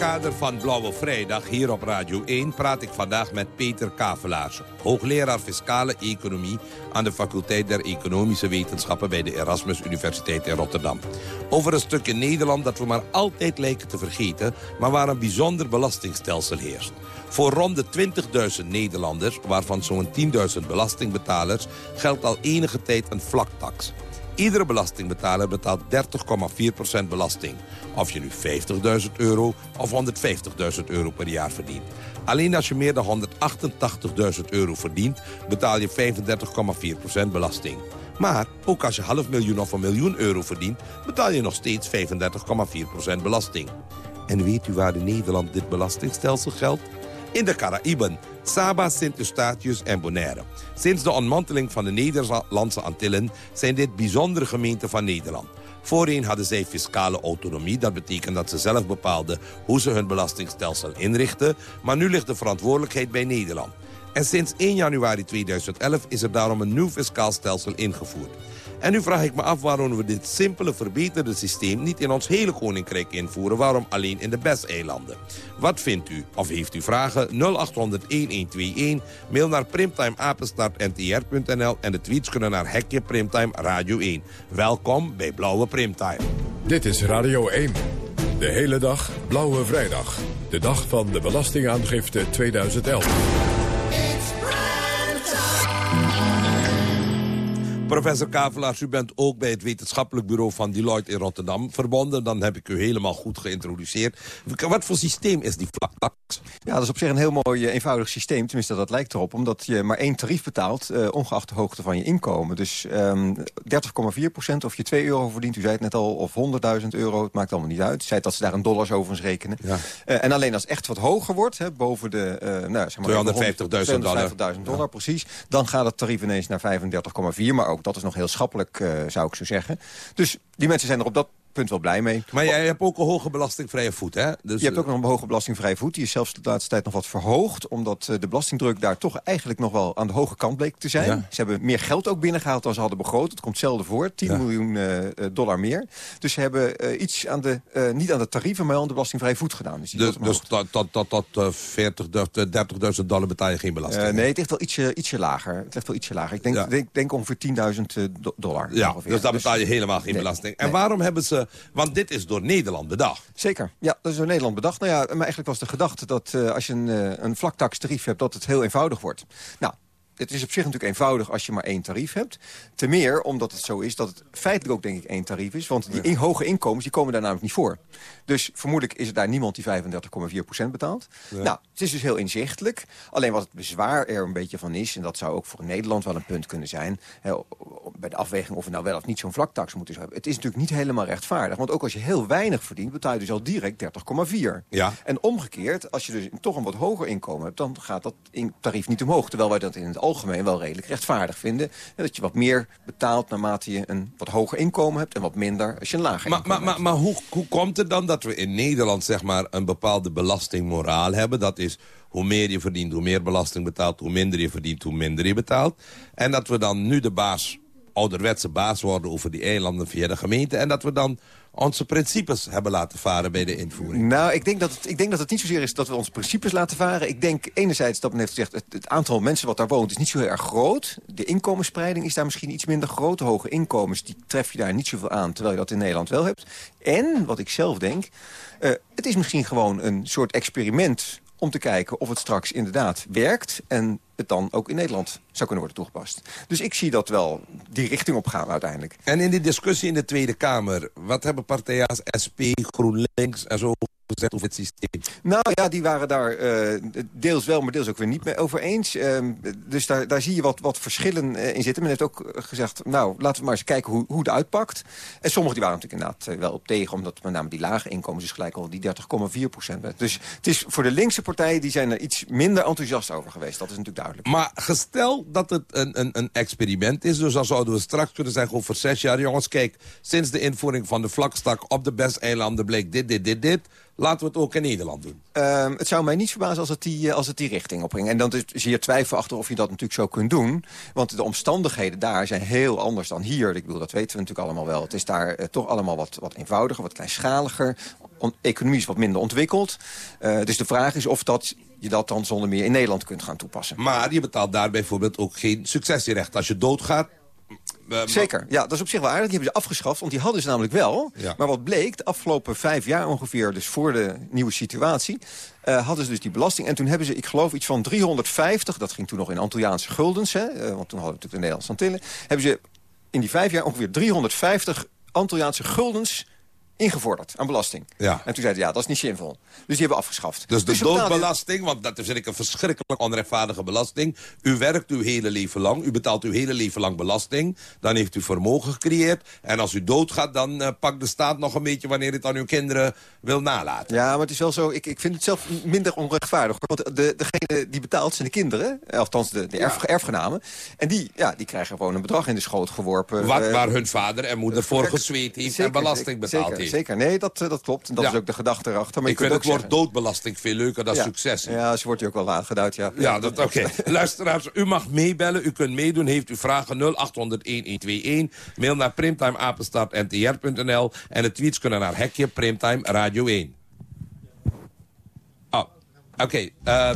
Kader van Blauwe Vrijdag hier op Radio 1 praat ik vandaag met Peter Kavelaars, hoogleraar fiscale economie aan de faculteit der economische wetenschappen bij de Erasmus Universiteit in Rotterdam. Over een stukje Nederland dat we maar altijd lijken te vergeten, maar waar een bijzonder belastingstelsel heerst. Voor rond de 20.000 Nederlanders, waarvan zo'n 10.000 belastingbetalers, geldt al enige tijd een vlaktax. Iedere belastingbetaler betaalt 30,4% belasting. Of je nu 50.000 euro of 150.000 euro per jaar verdient. Alleen als je meer dan 188.000 euro verdient, betaal je 35,4% belasting. Maar ook als je half miljoen of een miljoen euro verdient... betaal je nog steeds 35,4% belasting. En weet u waar in Nederland dit belastingstelsel geldt? In de Caraïben, Saba, Sint-Eustatius en Bonaire. Sinds de ontmanteling van de Nederlandse Antillen... zijn dit bijzondere gemeenten van Nederland. Voorheen hadden zij fiscale autonomie. Dat betekent dat ze zelf bepaalden hoe ze hun belastingstelsel inrichten. Maar nu ligt de verantwoordelijkheid bij Nederland. En sinds 1 januari 2011 is er daarom een nieuw fiscaal stelsel ingevoerd. En nu vraag ik me af waarom we dit simpele verbeterde systeem niet in ons hele koninkrijk invoeren. Waarom alleen in de BES-eilanden? Wat vindt u? Of heeft u vragen? 0800-1121. Mail naar primtimeapenstartntr.nl en de tweets kunnen naar Hekje Primtime Radio 1. Welkom bij Blauwe Primtime. Dit is Radio 1. De hele dag Blauwe Vrijdag. De dag van de Belastingaangifte 2011. Professor Kavelaars, u bent ook bij het wetenschappelijk bureau van Deloitte in Rotterdam verbonden. Dan heb ik u helemaal goed geïntroduceerd. Wat voor systeem is die vlaktax? Ja, dat is op zich een heel mooi uh, eenvoudig systeem. Tenminste, dat lijkt erop. Omdat je maar één tarief betaalt, uh, ongeacht de hoogte van je inkomen. Dus um, ehm, 30,4 procent of je 2 euro verdient, u zei het net al, of 100.000 euro. Het maakt allemaal niet uit. U zei dat ze daar een dollars over rekenen. Ja. Uh, en alleen als het echt wat hoger wordt, hè, boven de... nou, zeg maar 250.000 dollar. dollar, precies. Dan gaat het tarief ineens naar 35,4. Maar ook dat is nog heel schappelijk, uh, zou ik zo zeggen. Dus die mensen zijn er op dat punt wel blij mee. Maar jij hebt ook een hoge belastingvrije voet, hè? Dus, je hebt ook nog een hoge belastingvrije voet. Die is zelfs de laatste tijd nog wat verhoogd. Omdat de belastingdruk daar toch eigenlijk nog wel aan de hoge kant bleek te zijn. Ze hebben meer geld ook binnengehaald dan ze hadden begroot. Het komt zelden voor. 10 miljoen dollar meer. Dus ze hebben iets aan de, niet aan de tarieven, maar aan de belastingvrije voet gedaan. Dus, dus, dus tot, tot, tot, tot 40, 30.000 dollar betaal je geen belasting? nee, het ligt wel ietsje, ietsje lager. Het ligt wel ietsje lager. Ik denk, denk, denk ongeveer 10.000 dollar. Ja, ongeveer. dus daar betaal je helemaal geen belasting. En waarom hebben ze... Want dit is door Nederland bedacht. Zeker, ja, dat is door Nederland bedacht. Nou ja, maar eigenlijk was de gedachte dat uh, als je een, uh, een vlaktaxtarief hebt... dat het heel eenvoudig wordt. Nou, het is op zich natuurlijk eenvoudig als je maar één tarief hebt. Ten meer omdat het zo is dat het feitelijk ook denk ik één tarief is. Want die in, hoge inkomens die komen daar namelijk niet voor. Dus vermoedelijk is er daar niemand die 35,4% betaalt. Nou, het is dus heel inzichtelijk. Alleen wat het bezwaar er een beetje van is... en dat zou ook voor Nederland wel een punt kunnen zijn... Hè, bij de afweging of we nou wel of niet zo'n vlaktax moeten hebben. Het is natuurlijk niet helemaal rechtvaardig. Want ook als je heel weinig verdient, betaal je dus al direct 30,4. Ja. En omgekeerd, als je dus toch een wat hoger inkomen hebt... dan gaat dat tarief niet omhoog. Terwijl wij dat in het algemeen wel redelijk rechtvaardig vinden. Dat je wat meer betaalt naarmate je een wat hoger inkomen hebt... en wat minder als je een lager maar, inkomen maar, hebt. Maar, maar hoe, hoe komt het dan dat we in Nederland zeg maar, een bepaalde belastingmoraal hebben? Dat is hoe meer je verdient, hoe meer belasting betaalt. Hoe minder je verdient, hoe minder je betaalt. En dat we dan nu de baas, ouderwetse baas worden over die eilanden via de gemeente. En dat we dan onze principes hebben laten varen bij de invoering? Nou, ik denk, dat het, ik denk dat het niet zozeer is dat we onze principes laten varen. Ik denk enerzijds dat men heeft gezegd... Het, het aantal mensen wat daar woont is niet zo heel erg groot. De inkomensspreiding is daar misschien iets minder groot. Hoge inkomens die tref je daar niet zoveel aan... terwijl je dat in Nederland wel hebt. En, wat ik zelf denk... Uh, het is misschien gewoon een soort experiment om te kijken of het straks inderdaad werkt... en het dan ook in Nederland zou kunnen worden toegepast. Dus ik zie dat wel die richting op gaan uiteindelijk. En in die discussie in de Tweede Kamer... wat hebben partijen als SP, GroenLinks en zo gezegd over het systeem? Nou ja, die waren daar uh, deels wel, maar deels ook weer niet mee over eens. Uh, dus daar, daar zie je wat, wat verschillen uh, in zitten. Men heeft ook gezegd, nou, laten we maar eens kijken hoe, hoe het uitpakt. En sommigen die waren natuurlijk inderdaad wel op tegen... omdat met name die lage inkomens dus gelijk al die 30,4 procent. Dus het is voor de linkse partijen, die zijn er iets minder enthousiast over geweest. Dat is natuurlijk duidelijk. Maar gestel dat het een, een, een experiment is... dus dan zouden we straks kunnen zeggen over zes jaar... jongens, kijk, sinds de invoering van de vlakstak op de Besteilanden... bleek dit, dit, dit, dit laten we het ook in Nederland doen. Um, het zou mij niet verbazen als het die, als het die richting opbrengt. En dan is hier twijfel achter of je dat natuurlijk zo kunt doen. Want de omstandigheden daar zijn heel anders dan hier. Ik bedoel, dat weten we natuurlijk allemaal wel. Het is daar uh, toch allemaal wat, wat eenvoudiger, wat kleinschaliger. On economie is wat minder ontwikkeld. Uh, dus de vraag is of dat je dat dan zonder meer in Nederland kunt gaan toepassen. Maar je betaalt daar bijvoorbeeld ook geen successierecht. Als je doodgaat, uh, Zeker, ja, dat is op zich wel aardig. Die hebben ze afgeschaft, want die hadden ze namelijk wel. Ja. Maar wat bleek, de afgelopen vijf jaar ongeveer, dus voor de nieuwe situatie... Uh, hadden ze dus die belasting. En toen hebben ze, ik geloof, iets van 350... dat ging toen nog in Antilliaanse guldens, hè, uh, want toen hadden we natuurlijk de Nederlandse Antillen... hebben ze in die vijf jaar ongeveer 350 Antilliaanse guldens ingevorderd aan belasting. Ja. En toen zeiden ja, dat is niet zinvol. Dus die hebben we afgeschaft. Dus de doodbelasting, want dat is ik een verschrikkelijk onrechtvaardige belasting. U werkt uw hele leven lang, u betaalt uw hele leven lang belasting. Dan heeft u vermogen gecreëerd. En als u doodgaat, dan uh, pakt de staat nog een beetje... wanneer het aan uw kinderen wil nalaten. Ja, maar het is wel zo, ik, ik vind het zelf minder onrechtvaardig. Want de, degene die betaalt zijn de kinderen, althans de, de erf, ja. erfgenamen. En die, ja, die krijgen gewoon een bedrag in de schoot geworpen. Wat, uh, waar hun vader en moeder voor gezweet heeft en belasting betaald heeft. Zeker, nee, dat, uh, dat klopt. En dat ja. is ook de gedachte erachter. Maar ik vind het woord doodbelasting veel leuker dan ja. succes. Ja, ze wordt hier ook wel aangeduid, ja. Ja, dat oké. Okay. Luisteraars, u mag meebellen, u kunt meedoen. Heeft u vragen 0800-1121. Mail naar primtimeapenstaartntr.nl. En de tweets kunnen naar hekje Primtime Radio 1. Oh, oké. Okay, uh...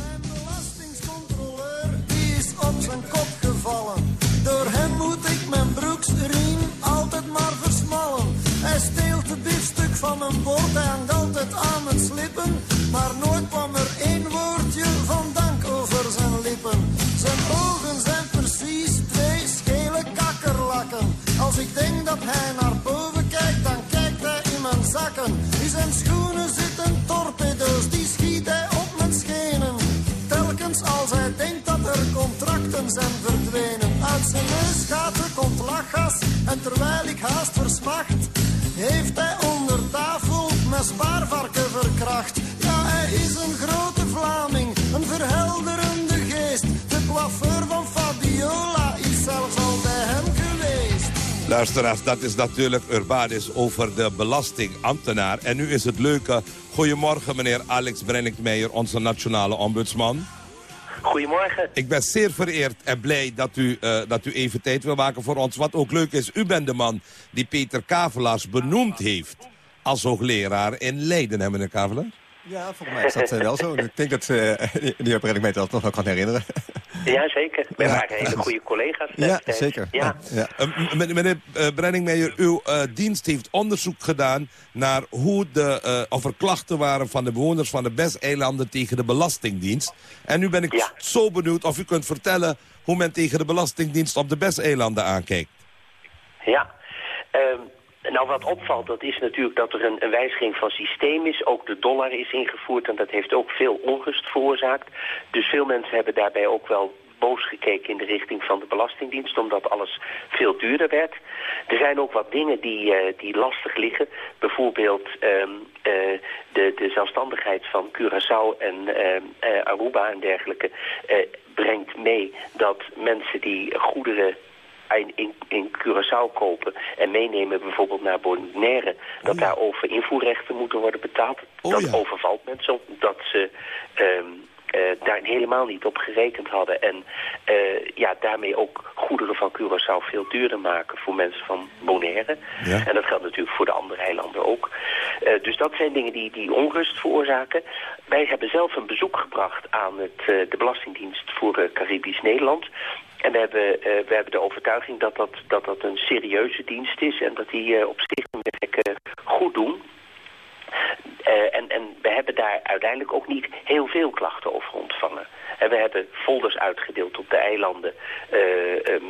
van een hij hangt altijd aan mijn slippen. Maar nooit kwam er één woordje van dank over zijn lippen. Zijn ogen zijn precies twee schele kakkerlakken. Als ik denk dat hij naar boven kijkt, dan kijkt hij in mijn zakken. In zijn schoenen zitten torpedo's, die schiet hij op mijn schenen. Telkens als hij denkt dat er contracten zijn verdwenen. Uit zijn neus gaat er komt lachgas. En terwijl ik haast versmacht, heeft hij spaarvarken verkracht. Ja, hij is een grote Vlaming, een verhelderende geest. De coiffeur van Fabiola is zelfs al bij hem geweest. Luisteraars, dat is natuurlijk Urbanus over de belastingambtenaar. En nu is het leuke. Goedemorgen, meneer Alex Brenninkmeijer, onze nationale ombudsman. Goedemorgen. Ik ben zeer vereerd en blij dat u, uh, dat u even tijd wil maken voor ons. Wat ook leuk is, u bent de man die Peter Kavelaars benoemd heeft... als hoogleraar in Leiden, hè, meneer Kavelaar? Ja, volgens mij is dat uh, wel zo. Ik denk dat uh, de heer Brenninkmeijer dat nog wel kan herinneren. Ja, zeker. We ja. waren hele goede collega's. Ja, zeker. Ja. Ja. Uh, meneer uh, Brenningmeijer, uw dienst heeft onderzoek gedaan... naar hoe de, of er klachten waren van de bewoners van de Bes-eilanden tegen de Belastingdienst. En nu ben ik ja. zo benieuwd of u kunt vertellen... hoe men tegen de Belastingdienst op de Bes-eilanden aankijkt. Ja, um, nou, wat opvalt, dat is natuurlijk dat er een, wijziging van systeem is. Ook de dollar is ingevoerd en dat heeft ook veel onrust veroorzaakt. Dus veel mensen hebben daarbij ook wel boos gekeken in de richting van de Belastingdienst... omdat alles veel duurder werd. Er zijn ook wat dingen die, uh, die lastig liggen. Bijvoorbeeld um, uh, de, de zelfstandigheid van Curaçao en uh, Aruba en dergelijke... brengt mee dat mensen die goederen in, in Curaçao kopen en meenemen bijvoorbeeld naar Bonaire... dat daar over invoerrechten moeten worden betaald. Oh, dat ja. overvalt mensen dat ze... Um, uh, daar helemaal niet op gerekend hadden. En uh, ja, daarmee ook goederen van Curaçao veel duurder maken voor mensen van Bonaire. Ja. En dat geldt natuurlijk voor de andere eilanden ook. Uh, dus dat zijn dingen die, die onrust veroorzaken. Wij hebben zelf een bezoek gebracht aan het, de Belastingdienst voor Caribisch Nederland. En we hebben, uh, we hebben de overtuiging dat dat, dat dat een serieuze dienst is en dat die uh, op zich hun werk uh, goed doen. en, en we hebben daar uiteindelijk ook niet heel veel klachten over ontvangen. En we hebben folders uitgedeeld op de eilanden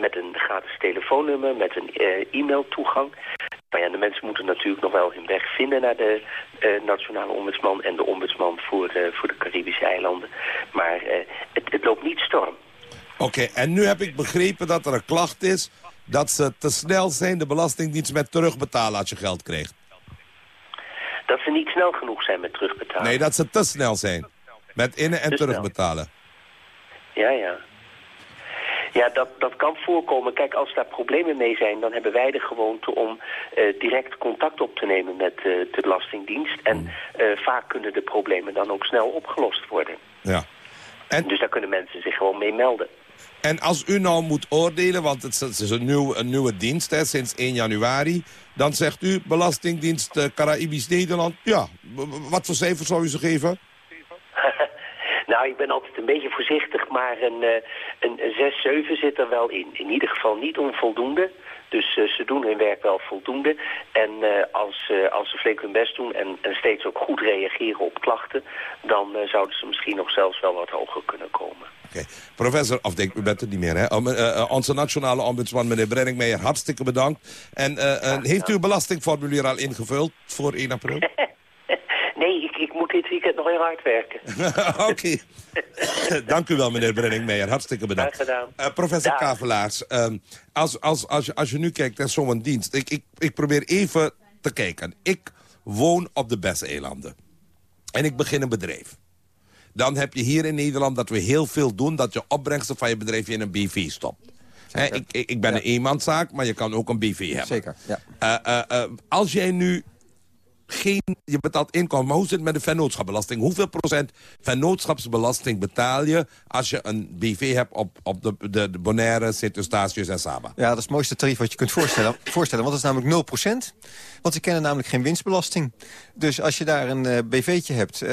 met een gratis telefoonnummer, met een e-mailtoegang. Maar ja, de mensen moeten natuurlijk nog wel hun weg vinden naar de nationale ombudsman en de ombudsman voor, voor de Caribische eilanden. Maar het loopt niet storm. Oké, okay, en nu heb ik begrepen dat er een klacht is... dat ze te snel zijn de belastingdienst met terugbetalen als je geld krijgt. Dat ze niet snel genoeg zijn met terugbetalen? Nee, dat ze te snel zijn. Met innen en te terugbetalen. Ja, ja. Ja, dat, dat kan voorkomen. Kijk, als daar problemen mee zijn, dan hebben wij de gewoonte om uh, direct contact op te nemen met uh, de Belastingdienst. En uh, vaak kunnen de problemen dan ook snel opgelost worden. Ja. En... Dus daar kunnen mensen zich gewoon mee melden. En als u nou moet oordelen, want het is een, nieuw, een nieuwe dienst hè, sinds 1 januari... dan zegt u, Belastingdienst uh, Caraïbisch Nederland... ja, wat voor cijfer zou u ze geven? nou, ik ben altijd een beetje voorzichtig, maar een, een, een 6-7 zit er wel in. In ieder geval niet onvoldoende. Dus uh, ze doen hun werk wel voldoende. En uh, als, uh, als ze flink hun best doen en, en, steeds ook goed reageren op klachten... dan zouden ze misschien nog zelfs wel wat hoger kunnen komen. Oké. Okay. Professor, of denk, u bent het niet meer, hè? onze nationale ombudsman, meneer Brenningmeijer, hartstikke bedankt. En ja, heeft u uw belastingformulier al ingevuld voor 1 april? nee, ik, ik moet dit weekend nog heel hard werken. Oké. Dank u wel, meneer Brenningmeijer. Hartstikke bedankt. gedaan. Uh, professor Dag. Kavelaars, um, als, als, als, je, als je nu kijkt naar zo'n dienst... Ik, ik, ik probeer even te kijken. Ik woon op de Bes-eilanden. En ik begin een bedrijf. Dan heb je hier in Nederland dat we heel veel doen... dat je opbrengsten van je bedrijf in een BV stopt. He, ik, ik, ben ja. een eenmanszaak, maar je kan ook een BV hebben. Zeker, ja. Uh, uh, als jij nu geen, je betaalt inkomen. Maar hoe zit het met de vennootschapsbelasting? Hoeveel procent vennootschapsbelasting betaal je... als je een BV hebt op, op de, de, de Bonaire, Sint-Eustatius en Saba? Ja, dat is het mooiste tarief wat je kunt voorstellen. voorstellen want dat is namelijk 0 procent. Want ze kennen namelijk geen winstbelasting. Dus als je daar een uh, BV'tje hebt uh,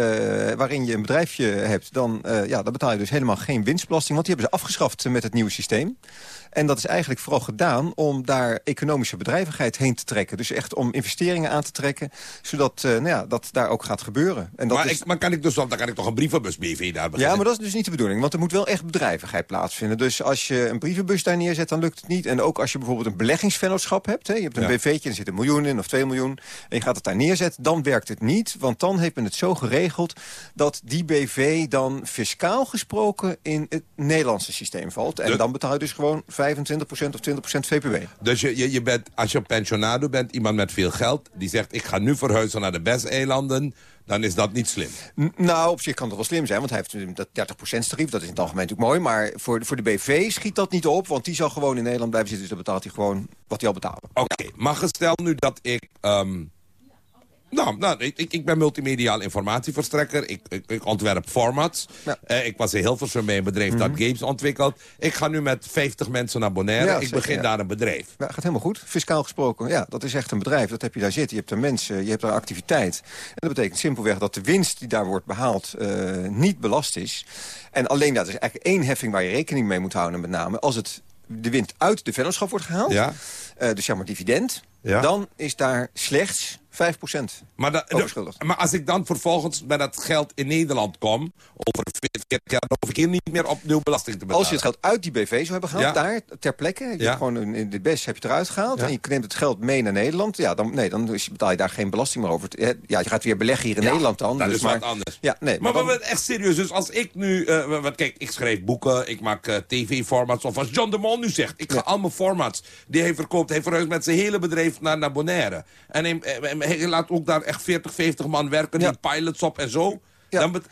waarin je een bedrijfje hebt... Dan, uh, ja, dan betaal je dus helemaal geen winstbelasting. Want die hebben ze afgeschaft met het nieuwe systeem. En dat is eigenlijk vooral gedaan om daar economische bedrijvigheid heen te trekken. Dus echt om investeringen aan te trekken, zodat uh, nou ja, dat daar ook gaat gebeuren. En dat maar, is... ik, maar kan ik dus, dan kan ik toch een brievenbus-BV daar beginnen? Ja, maar dat is dus niet de bedoeling, want er moet wel echt bedrijvigheid plaatsvinden. Dus als je een brievenbus daar neerzet, dan lukt het niet. En ook als je bijvoorbeeld een beleggingsvennootschap hebt, hè, je hebt een ja. BV'tje, er zit een miljoen in of twee miljoen, en je gaat het daar neerzetten, dan werkt het niet. Want dan heeft men het zo geregeld dat die BV dan fiscaal gesproken in het Nederlandse systeem valt. En de... dan betaal je dus gewoon 25% of 20 VPB. Dus je, je, je bent, als je pensionado bent, iemand met veel geld... die zegt, ik ga nu verhuizen naar de Bes-eilanden... dan is dat niet slim. Nou, op zich kan dat wel slim zijn, want hij heeft dat 30% tarief. Dat is in het algemeen natuurlijk mooi. Maar voor, voor de BV schiet dat niet op, want die zal gewoon in Nederland blijven zitten. Dus dan betaalt hij gewoon wat hij al betalen. Oké, maar gestel nu dat ik... ehm, nou, nou ik, ik- ik ben multimediaal informatieverstrekker. Ik, ik, ik ontwerp formats. Eh, ik was in Hilversum bij een bedrijf dat games ontwikkelt. Ik ga nu met 50 mensen naar Bonaire. Ja, ik zeker, begin ja. daar een bedrijf. Ja, gaat helemaal goed. Fiscaal gesproken, ja, dat is echt een bedrijf. Dat heb je daar zitten. Je hebt daar mensen, je hebt daar activiteit. En dat betekent simpelweg dat de winst die daar wordt behaald eh, niet belast is. En alleen dat is eigenlijk één heffing waar je rekening mee moet houden. Met name als het de winst uit de vennootschap wordt gehaald. Ja. Eh, dus zeg maar dividend. Ja. Dan is daar slechts 5% Maar, da- overschuldigd. maar als ik dan vervolgens met dat geld in Nederland kom... over 40 jaar, dan hoef ik hier niet meer opnieuw belasting te betalen. Als je het geld uit die BV zou hebben gehaald, Ja. daar ter plekke... Je Ja. gewoon in- de BES heb je het eruit gehaald... Ja. en je neemt het geld mee naar Nederland... Ja, dan, nee, dan betaal je daar geen belasting meer over. Ja, je gaat weer beleggen hier in Ja, Nederland dan. dat dus is maar, wat anders. Ja, nee, Maar, maar maar, dan- echt serieus, dus als ik nu... eh, wat, kijk, ik schrijf boeken, ik maak eh, tv-formats... of als John de Mol nu zegt, ik ga al mijn formats... die hij verkoopt, hij verhuist met zijn hele bedrijf naar, naar Bonaire. En hij, eh, hij laat ook daar echt 40, 50 man werken... die pilots op en zo. Dan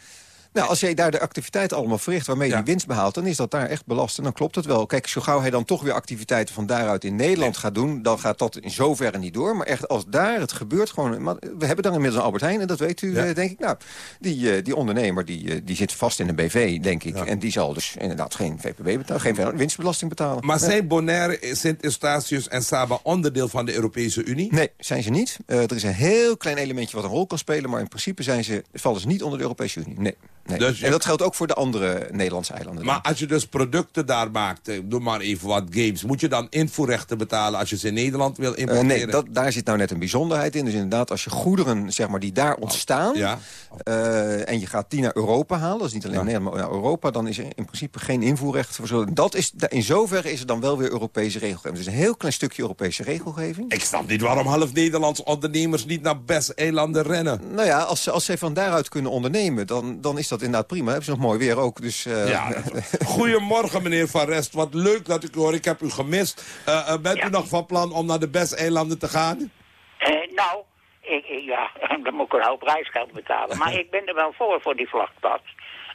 Nou, als jij daar de activiteiten allemaal verricht waarmee je winst behaalt... dan is dat daar echt belast en dan klopt het wel. Kijk, zo gauw hij dan toch weer activiteiten van daaruit in Nederland gaat doen... dan gaat dat in zoverre niet door. Maar echt, als daar het gebeurt, gewoon... maar we hebben daar inmiddels een Albert Heijn, en dat weet u, Ja. eh, denk ik. Nou, die, eh, die ondernemer die, eh, die zit vast in een BV, denk ik. En die zal dus inderdaad geen VPB betalen, geen winstbelasting betalen. Maar zijn Bonaire, Sint-Eustatius en Saba onderdeel van de Europese Unie? Nee, zijn ze niet. Er is een heel klein elementje wat een rol kan spelen... maar in principe zijn ze, vallen ze niet onder de Europese Unie. Nee. Nee. Dus En dat geldt ook voor de andere Nederlandse eilanden. Maar als je dus producten daar maakt, eh, doe maar even wat games... moet je dan invoerrechten betalen als je ze in Nederland wil Eh, importeren? nee, dat, daar zit nou net een bijzonderheid in. Dus inderdaad, als je goederen zeg maar, die daar ontstaan... Ja. eh, en je gaat die naar Europa halen... dat is niet alleen Nederland, maar naar Europa... dan is er in principe geen invoerrecht voor. Dat is, in zoverre is er dan wel weer Europese regelgeving. Dus een heel klein stukje Europese regelgeving. Ik snap niet waarom half Nederlandse ondernemers niet naar best-eilanden rennen. Nou ja, als, ze- als zij van daaruit kunnen ondernemen... dan, dan is dat inderdaad prima. Hebben ze nog mooi weer ook. Dus, eh, Ja, Goedemorgen, meneer Van Rest. Wat leuk dat ik u hoor. Ik heb u gemist. Eh, eh, bent u nog van plan om naar de best-eilanden te gaan? Eh, nou, ik, ik- ja, dan moet ik een hoop reisgeld betalen. Maar ik ben er wel voor, voor die vlagpas.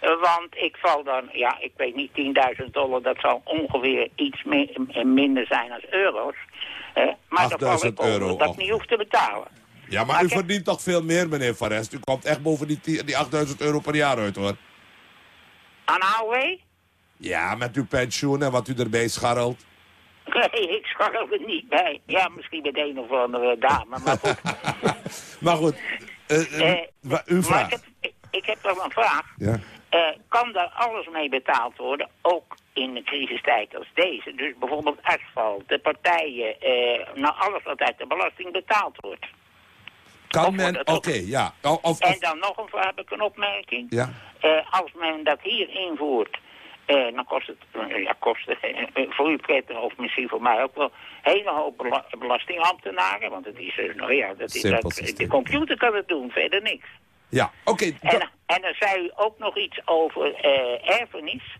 Eh, want ik zal dan, ja, ik weet niet, 10.000 dollar, dat zal ongeveer iets eh, minder zijn als euro's. Eh, maar dan val 8000 ik over euro dat ik niet hoef te betalen. Ja, maar u verdient toch veel meer, meneer Van Rest. U komt echt boven die, 10 die 8000 euro per jaar uit, hoor. Aan AOW? Ja, met uw pensioen en wat u erbij scharrelt. Nee, ik scharrel er niet bij. Ja, misschien met een of andere dame, maar goed. Maar goed, wa- uw vraag. ik heb, ik, heb nog een vraag. Ja. Kan daar alles mee betaald worden, ook in een crisistijd als deze? Dus bijvoorbeeld asfalt, de partijen, nou alles wat uit de belasting betaald wordt. Kan men, oké, ja. Of, of, En dan nog een vraag, heb ik een opmerking. ja. Eh, als men dat hier invoert, eh, dan kost het, eh, ja, kost het voor u prettig of misschien voor mij ook wel, hele hoop bela- belastingambtenaren. Want het is, nou ja, dat is dat, de computer kan het doen, verder niks. Ja, oké. En, en dan zei u ook nog iets over erfenis.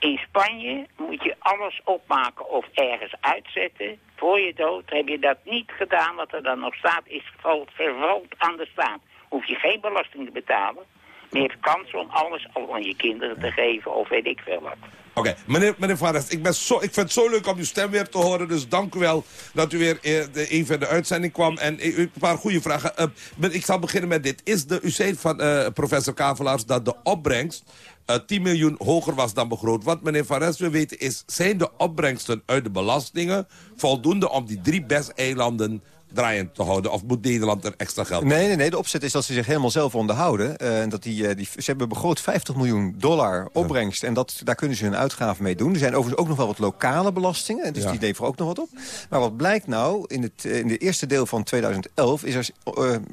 In Spanje moet je alles opmaken of ergens uitzetten. Voor je dood heb je dat niet gedaan. Wat er dan nog staat is valt, vervalt aan de staat. Hoef je geen belasting te betalen. Maar kans om alles al aan je kinderen te geven of weet ik veel wat. Oké, meneer, meneer Van Rest, ik, ben zo, ik vind het zo leuk om uw stem weer te horen. Dus dank u wel dat u weer eh, even in de uitzending kwam. En eh, een paar goede vragen. Eh, ik zal beginnen met dit. Is de, u zei van professor Kavelaars dat de opbrengst eh 10 miljoen hoger was dan begroot. Wat meneer Van Rest wil weten is... zijn de opbrengsten uit de belastingen voldoende om die drie best-eilanden draaiend te houden? Of moet Nederland er extra geld Nee, nee, nee, de opzet is dat ze zich helemaal zelf onderhouden. Eh, en dat die, eh, die, ze hebben begroot 50 miljoen dollar opbrengst. En dat, daar kunnen ze hun uitgaven mee doen. Er zijn overigens ook nog wel wat lokale belastingen. Dus Ja. die leveren ook nog wat op. Maar wat blijkt nou, in het, eh, in de eerste deel van 2011... Is er,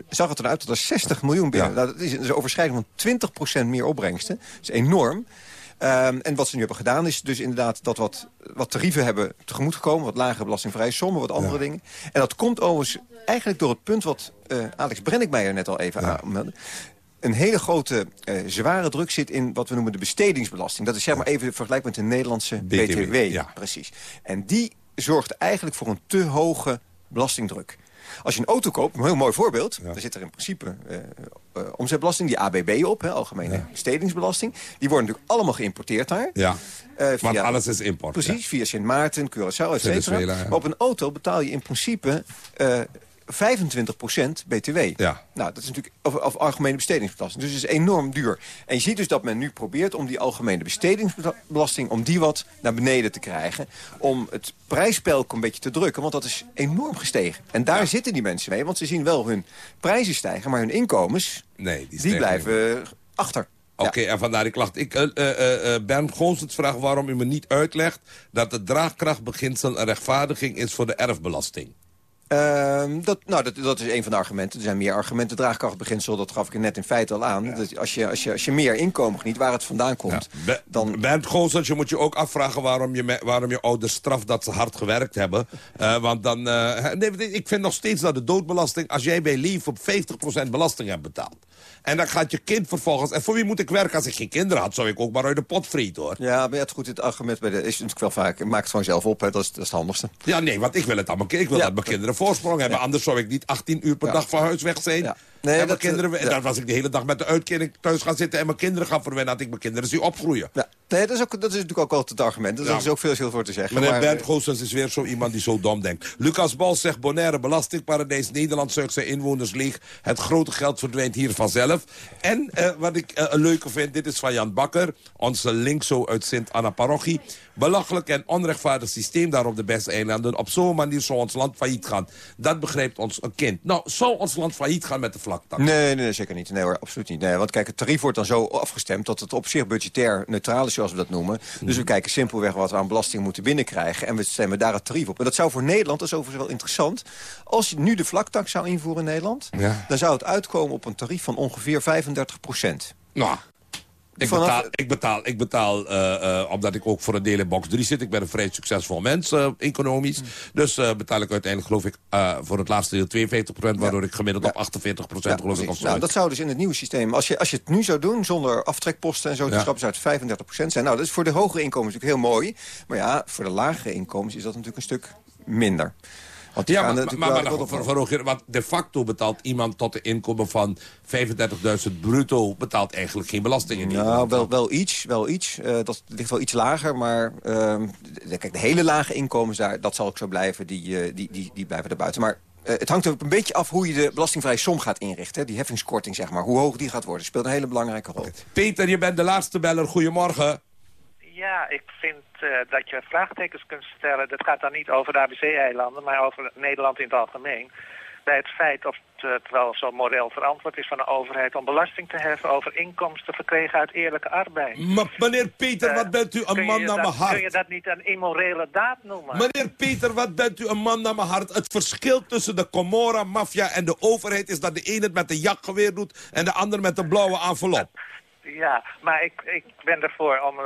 zag het eruit dat er 60 miljoen binnen... Nou, dat is een overschrijding van 20% meer opbrengsten. Dat is enorm. Ehm, en wat ze nu hebben gedaan is dus inderdaad dat wat, wat tarieven hebben tegemoet gekomen. Wat lagere belastingvrije sommen, wat andere dingen. En dat komt overigens eigenlijk door het punt wat eh, Alex Brenninkmeijer net al even aanmeldde. Een hele grote eh, zware druk zit in wat we noemen de bestedingsbelasting. Dat is zeg maar even vergelijk met de Nederlandse BTW. BTW, ja. Precies. En die zorgt eigenlijk voor een te hoge belastingdruk. Als je een auto koopt, een heel mooi voorbeeld... dan zit er in principe uh, uh, omzetbelasting, die ABB op, hè, Algemene Bestedingsbelasting. Die worden natuurlijk allemaal geïmporteerd daar. Ja, Uh, want via, alles is import. Precies, via Sint Maarten, Curaçao, et cetera. Ja. Maar op een auto betaal je in principe... uh, 25% BTW. Ja. Nou, dat is natuurlijk of, of algemene bestedingsbelasting. Dus het is enorm duur. En je ziet dus dat men nu probeert om die algemene bestedingsbelasting... om die wat naar beneden te krijgen. Om het prijsspel een beetje te drukken. Want dat is enorm gestegen. En daar zitten die mensen mee. Want ze zien wel hun prijzen stijgen. Maar hun inkomens, nee, die, die blijven achter. Oké, okay, ja. en vandaar die klacht. Ik, uh, uh, uh, Bernd Goonsens vraagt waarom u me niet uitlegt... dat het draagkrachtbeginsel een rechtvaardiging is voor de erfbelasting. Uh, dat, nou, dat, dat is een van de argumenten. Er zijn meer argumenten. Draagkrachtbeginsel, dat gaf ik net in feite al aan. Ja. Dat als, je, als, je, als je meer inkomen geniet, waar het vandaan komt... Ja. Be dan... Bernd Goossens, je moet je ook afvragen waarom je, waarom je ouders straft dat ze hard gewerkt hebben. Uh, want dan... Uh, nee, ik vind nog steeds dat de doodbelasting... als jij bij Lief op 50% belasting hebt betaald... En dan gaat je kind vervolgens... En voor wie moet ik werken? Als ik geen kinderen had, zou ik ook maar uit de pot frieten, hoor. Ja, maar het goed, het argument bij de, is natuurlijk wel vaak... maak het gewoon zelf op, hè. Dat, is, dat is het handigste. Ja, nee, want ik wil het aan mijn, ik wil ja, dat mijn kinderen voorsprong hebben. Ja. Anders zou ik niet 18 uur per ja. dag van huis weg zijn. Nee, en dat, kinderen, ja. dan was ik de hele dag met de uitkering thuis gaan zitten... en mijn kinderen gaan verwennen, dat ik mijn kinderen zie opgroeien. Ja. Nee, dat is, ook, dat is natuurlijk ook altijd het argument. Dus ja. Er is ook veel, veel voor te zeggen. Meneer maar, Bernd Goossens is weer zo iemand die zo dom denkt. Lucas Bals zegt Bonaire belastingparadijs. Nederland zuigt zijn inwoners leeg. Het grote geld verdwijnt hier vanzelf. En uh, wat ik uh, een leuke vind, dit is van Jan Bakker. Onze linkso uit Sint-Anna Parochie. Belachelijk en onrechtvaardig systeem daar op de beste eilanden. Op zo'n manier zou ons land failliet gaan. Dat begrijpt ons een kind. Nou, zou ons land failliet gaan met de vlaktax? Nee, nee, zeker niet. Nee hoor, absoluut niet. Nee, want kijk, het tarief wordt dan zo afgestemd... dat het op zich budgetair neutraal is, zoals we dat noemen. Dus we kijken simpelweg wat we aan belasting moeten binnenkrijgen... en we stemmen daar het tarief op. En dat zou voor Nederland, dat is overigens wel interessant... als je nu de vlaktax zou invoeren in Nederland... Ja. dan zou het uitkomen op een tarief van ongeveer 35 procent. Nou, ik betaal, ik betaal, ik betaal uh, uh, omdat ik ook voor een deel in box 3 zit. Ik ben een vrij succesvol mens, uh, economisch. Mm. Dus betaal ik uiteindelijk, geloof ik, voor het laatste deel 52 procent... waardoor ja. ik gemiddeld ja. op 48 procent, ja, geloof ik. Nou, dat zou dus in het nieuwe systeem... Als je, als je het nu zou doen, zonder aftrekposten en zo... te schrappen, zou het 35 procent zijn. Nou, dat is voor de hogere inkomens natuurlijk heel mooi. Maar ja, voor de lagere inkomens is dat natuurlijk een stuk minder. Want ja, maar, maar, maar, maar voor, voor, want de facto betaalt iemand tot de inkomen van 35.000 bruto... betaalt eigenlijk geen belasting in Nou, wel, wel iets. Wel iets. Uh, dat ligt wel iets lager, maar uh, de, kijk, de hele lage inkomens, daar, dat zal ook zo blijven. Die, uh, die, die, die blijven er buiten. Maar uh, het hangt ook een beetje af hoe je de belastingvrije som gaat inrichten. Die heffingskorting, zeg maar. Hoe hoog die gaat worden, speelt een hele belangrijke rol. Peter, je bent de laatste beller. Goedemorgen. Ja, ik vind uh, dat je vraagtekens kunt stellen. Dat gaat dan niet over de ABC-eilanden, maar over Nederland in het algemeen. Bij het feit of het, het wel zo moreel verantwoord is van de overheid... om belasting te heffen over inkomsten verkregen uit eerlijke arbeid. Maar meneer Peter, uh, wat bent u een man naar mijn hart? Kun je dat niet een immorele daad noemen? Meneer Peter, wat bent u een man naar mijn hart? Het verschil tussen de Comora-maffia en de overheid... is dat de ene het met de jachtgeweer doet... en de ander met de blauwe envelop. Ja, maar ik, ik ben ervoor om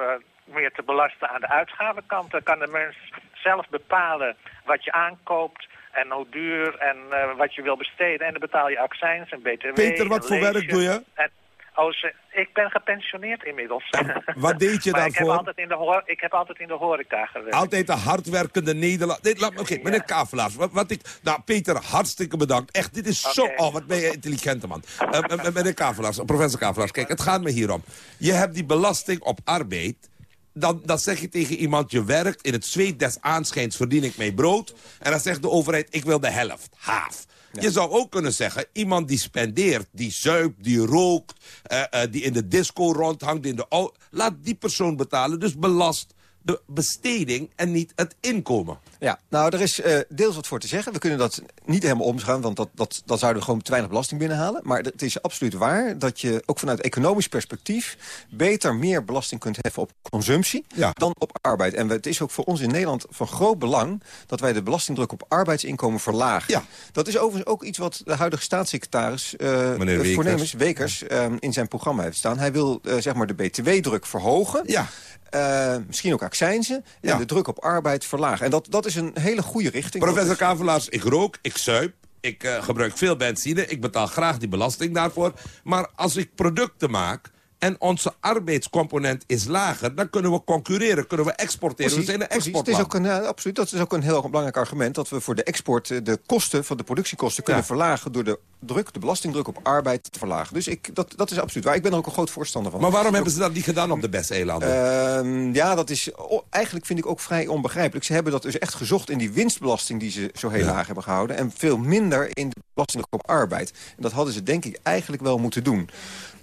meer te belasten aan de uitgavenkant. Dan kan de mens zelf bepalen wat je aankoopt en hoe duur en uh, wat je wil besteden. En dan betaal je accijns en btw. Peter, wat voor werk doe je? En, oh, ze, ik ben gepensioneerd inmiddels. Wat deed je daarvoor? Ik heb, altijd in de ik heb altijd in de horeca gewerkt. Altijd een hardwerkende Nederland. Nee, Oké, okay, meneer ja. Kavelaars. Wat, wat, ik, nou, Peter, hartstikke bedankt. Echt, dit is okay. zo... Oh, wat ben je intelligente man. Uh, meneer Kavelaars, professor Kavelaars. Kijk, het gaat me hier om. Je hebt die belasting op arbeid dan, dan zeg je tegen iemand, je werkt, in het zweet des aanschijns verdien ik mijn brood. En dan zegt de overheid, ik wil de helft, haaf. Ja. Je zou ook kunnen zeggen, iemand die spendeert, die zuipt, die rookt... Uh, uh, die in de disco rondhangt, in de laat die persoon betalen. Dus belast de besteding en niet het inkomen. Ja, nou, er is uh, deels wat voor te zeggen. We kunnen dat niet helemaal omgaan, want dat, dat, dan zouden we gewoon te weinig belasting binnenhalen. Maar het is absoluut waar dat je ook vanuit economisch perspectief... beter meer belasting kunt heffen op consumptie ja. dan op arbeid. En het is ook voor ons in Nederland van groot belang... dat wij de belastingdruk op arbeidsinkomen verlagen. Ja. Dat is overigens ook iets wat de huidige staatssecretaris... Uh, Wekers. voornemens, Wekers, ja. uh, in zijn programma heeft staan. Hij wil zeg maar de btw-druk verhogen... Ja. Uh, misschien ook accijnzen ja. en de druk op arbeid verlagen. En dat, dat is een hele goede richting. Professor Kavelaars, ik rook, ik zuip, ik uh, gebruik veel benzine... ik betaal graag die belasting daarvoor. Maar als ik producten maak en onze arbeidscomponent is lager... dan kunnen we concurreren, kunnen we exporteren. we zijn een precies. Het is ook een, eh, absoluut, dat is ook een heel belangrijk argument... dat we voor de export eh, de kosten van de productiekosten kunnen Ja. verlagen... door de druk, de belastingdruk op arbeid te verlagen. Dus ik, dat, dat is absoluut waar. Ik ben er ook een groot voorstander van. Maar waarom hebben ze dat niet gedaan op de Best-eilanden? Ehm, ja, dat is eigenlijk vind ik ook vrij onbegrijpelijk. Ze hebben dat dus echt gezocht in die winstbelasting die ze zo heel laag hebben gehouden. En veel minder in de op arbeid. En dat hadden ze denk ik eigenlijk wel moeten doen.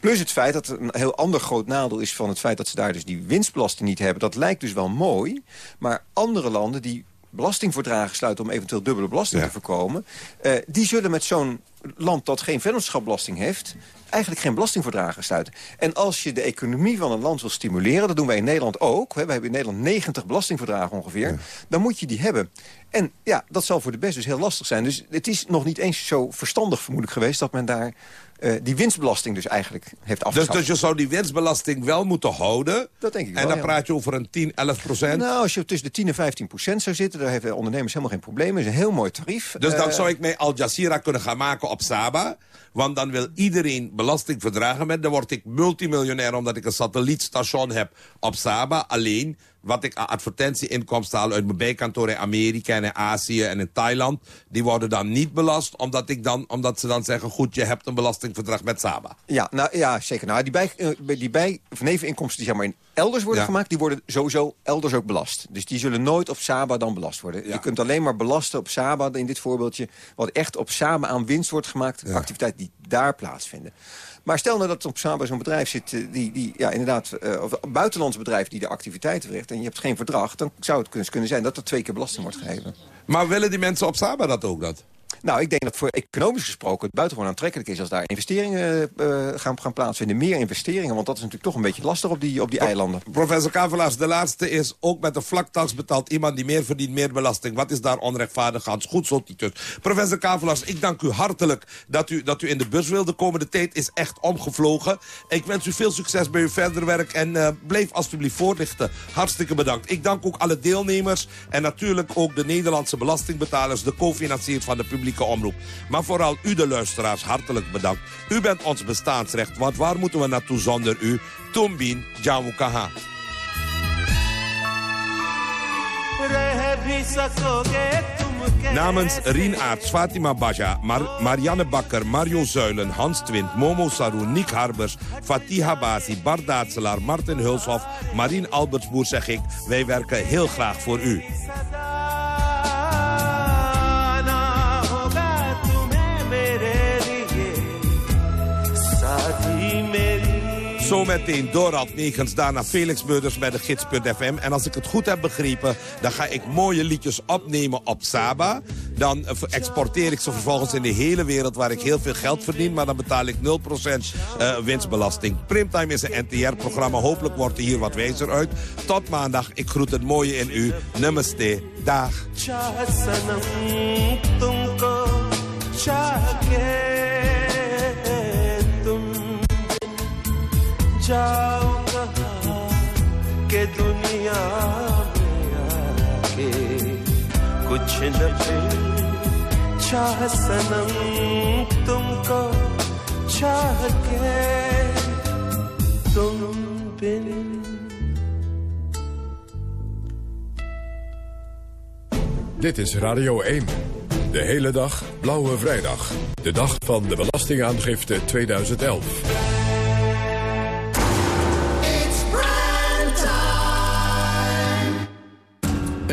Plus het feit dat een heel ander groot nadeel is van het feit dat ze daar dus die winstbelasting niet hebben. Dat lijkt dus wel mooi. Maar andere landen die belastingverdragen sluiten om eventueel dubbele belasting te voorkomen... eh, die zullen met zo'n land dat geen vennootschapbelasting heeft... eigenlijk geen belastingverdragen sluiten. En als je de economie van een land wil stimuleren... dat doen wij in Nederland ook. Hè, we hebben in Nederland 90 belastingverdragen ongeveer. Dan moet je die hebben. En ja, dat zal voor de best dus heel lastig zijn. Dus het is nog niet eens zo verstandig vermoedelijk geweest... dat men daar eh, die winstbelasting dus eigenlijk heeft Dus, afgeschaft. dus je zou die winstbelasting wel moeten houden. Dat denk ik En wel, dan ja. praat je over een 10, 11 procent. Nou, als je tussen de 10 en 15 procent zou zitten... daar hebben ondernemers helemaal geen probleem. Dat is een heel mooi tarief. Dus dan Eh, zou ik mij Al Jazeera kunnen gaan maken op Saba. Want dan wil iedereen belasting verdragen met. Dan word ik multimiljonair omdat ik een satellietstation heb op Saba. Alleen wat ik aan advertentieinkomsten haal uit mijn bijkantoor in Amerika en in Azië en in Thailand. Die worden dan niet belast omdat, ik dan, omdat ze dan zeggen... goed, je hebt een belastingverdrag met Saba. Ja, nou, ja, zeker. Nou, die, bij, eh, die bij, of neveninkomsten die zeg maar in elders worden Ja. gemaakt... die worden sowieso elders ook belast. Dus die zullen nooit op Saba dan belast worden. Je kunt alleen maar belasten op Saba, in dit voorbeeldje... wat echt op Saba aan winst wordt gemaakt. Activiteiten die daar plaatsvinden. Maar stel nou dat op Saba zo'n bedrijf zit... eh, die, die ja, inderdaad, eh, of een buitenlands bedrijf die de activiteiten verricht... en je hebt geen verdrag, dan zou het kunnen zijn... dat er twee keer belasting wordt gegeven. Maar willen die mensen op Saba dat ook? Dat? Nou, ik denk dat voor economisch gesproken het buitengewoon aantrekkelijk is... als daar investeringen eh, gaan, gaan plaatsvinden, meer investeringen. Want dat is natuurlijk toch een beetje lastig op die, op die eilanden. Professor Kavelaars, de laatste is... ook met een vlaktax betaalt iemand die meer verdient, meer belasting. Wat is daar onrechtvaardig aan? Goed zo, Titus. Professor Kavelaars, ik dank u hartelijk dat u, dat u in de bus wilde komen. De tijd is echt omgevlogen. Ik wens u veel succes bij uw verder werk. En eh, blijf alstublieft voorlichten. Hartstikke bedankt. Ik dank ook alle deelnemers. En natuurlijk ook de Nederlandse belastingbetalers... de co-financiers van de publieke omroep. Maar vooral u de luisteraars, hartelijk bedankt. U bent ons bestaansrecht, want waar moeten we naartoe zonder u? Tumbin Jawukaha. Namens Rien Aerts, Fatima Baja, Mar Marianne Bakker, Mario Zuilen, Hans Twint, Momo Saru, Nick Harbers, Fatih Bazi, Bart Daatselaar, Martin Hulshoff, Marien Albertsboer zeg ik, wij werken heel graag voor u. Zometeen Dorald Negens, daarna Felix Meurders bij de gids.fm. En als ik het goed heb begrepen, dan ga ik mooie liedjes opnemen op Saba. Dan eh, exporteer ik ze vervolgens in de hele wereld waar ik heel veel geld verdien. Maar dan betaal ik 0% eh, winstbelasting. Primtime is een NTR-programma. Hopelijk wordt er hier wat wijzer uit. Tot maandag. Ik groet het mooie in u. Namaste. Dag. चाह सनम तुमको चाह के जाओ कहाँ के दुनिया में आके कुछ न फिर चाह सनम तुमको चाह के तुम बिन Dit is Radio 1. De hele dag Blauwe Vrijdag. De dag van de Belastingaangifte 2011.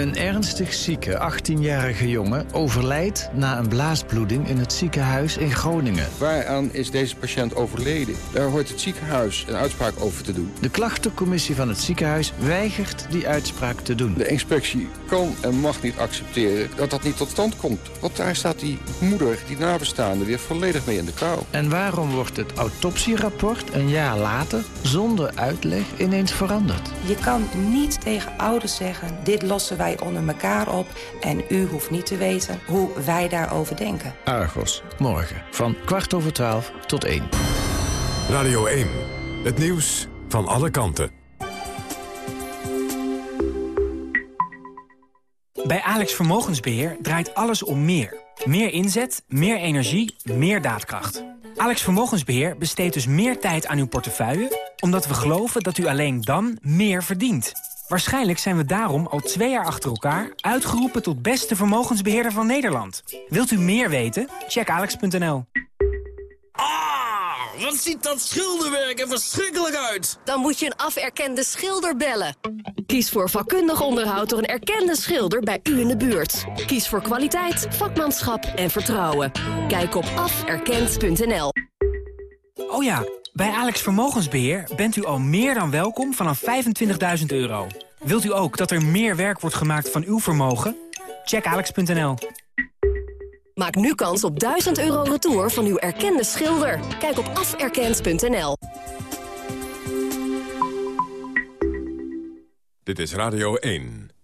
Een ernstig zieke 18-jarige jongen overlijdt na een blaasbloeding in het ziekenhuis in Groningen. Waaraan is deze patiënt overleden? Daar hoort het ziekenhuis een uitspraak over te doen. De klachtencommissie van het ziekenhuis weigert die uitspraak te doen. De inspectie kan en mag niet accepteren dat dat niet tot stand komt. Want daar staat die moeder, die nabestaande, weer volledig mee in de kou. En waarom wordt het autopsierapport een jaar later zonder uitleg ineens veranderd? Je kan niet tegen ouders zeggen, dit lossen wij onder elkaar op... en u hoeft niet te weten hoe wij daarover denken. Argos, morgen van kwart over twaalf tot één. Radio 1. Het nieuws van alle kanten. Bij Alex Vermogensbeheer draait alles om meer. Meer inzet, meer energie, meer daadkracht. Alex Vermogensbeheer besteedt dus meer tijd aan uw portefeuille... omdat we geloven dat u alleen dan meer verdient. Waarschijnlijk zijn we daarom al twee jaar achter elkaar... uitgeroepen tot beste vermogensbeheerder van Nederland. Wilt u meer weten? Check alex.nl. Ah, wat ziet dat schilderwerk er verschrikkelijk uit! Dan moet je een aferkende schilder bellen. Kies voor vakkundig onderhoud door een erkende schilder bij u in de buurt. Kies voor kwaliteit, vakmanschap en vertrouwen. Kijk op aferkend.nl. Oh ja, bij Alex Vermogensbeheer bent u al meer dan welkom vanaf 25.000 euro. Wilt u ook dat er meer werk wordt gemaakt van uw vermogen? Check alex.nl. Maak nu kans op 1000 euro retour van uw erkende schilder. Kijk op aferkend.nl. Dit is Radio 1.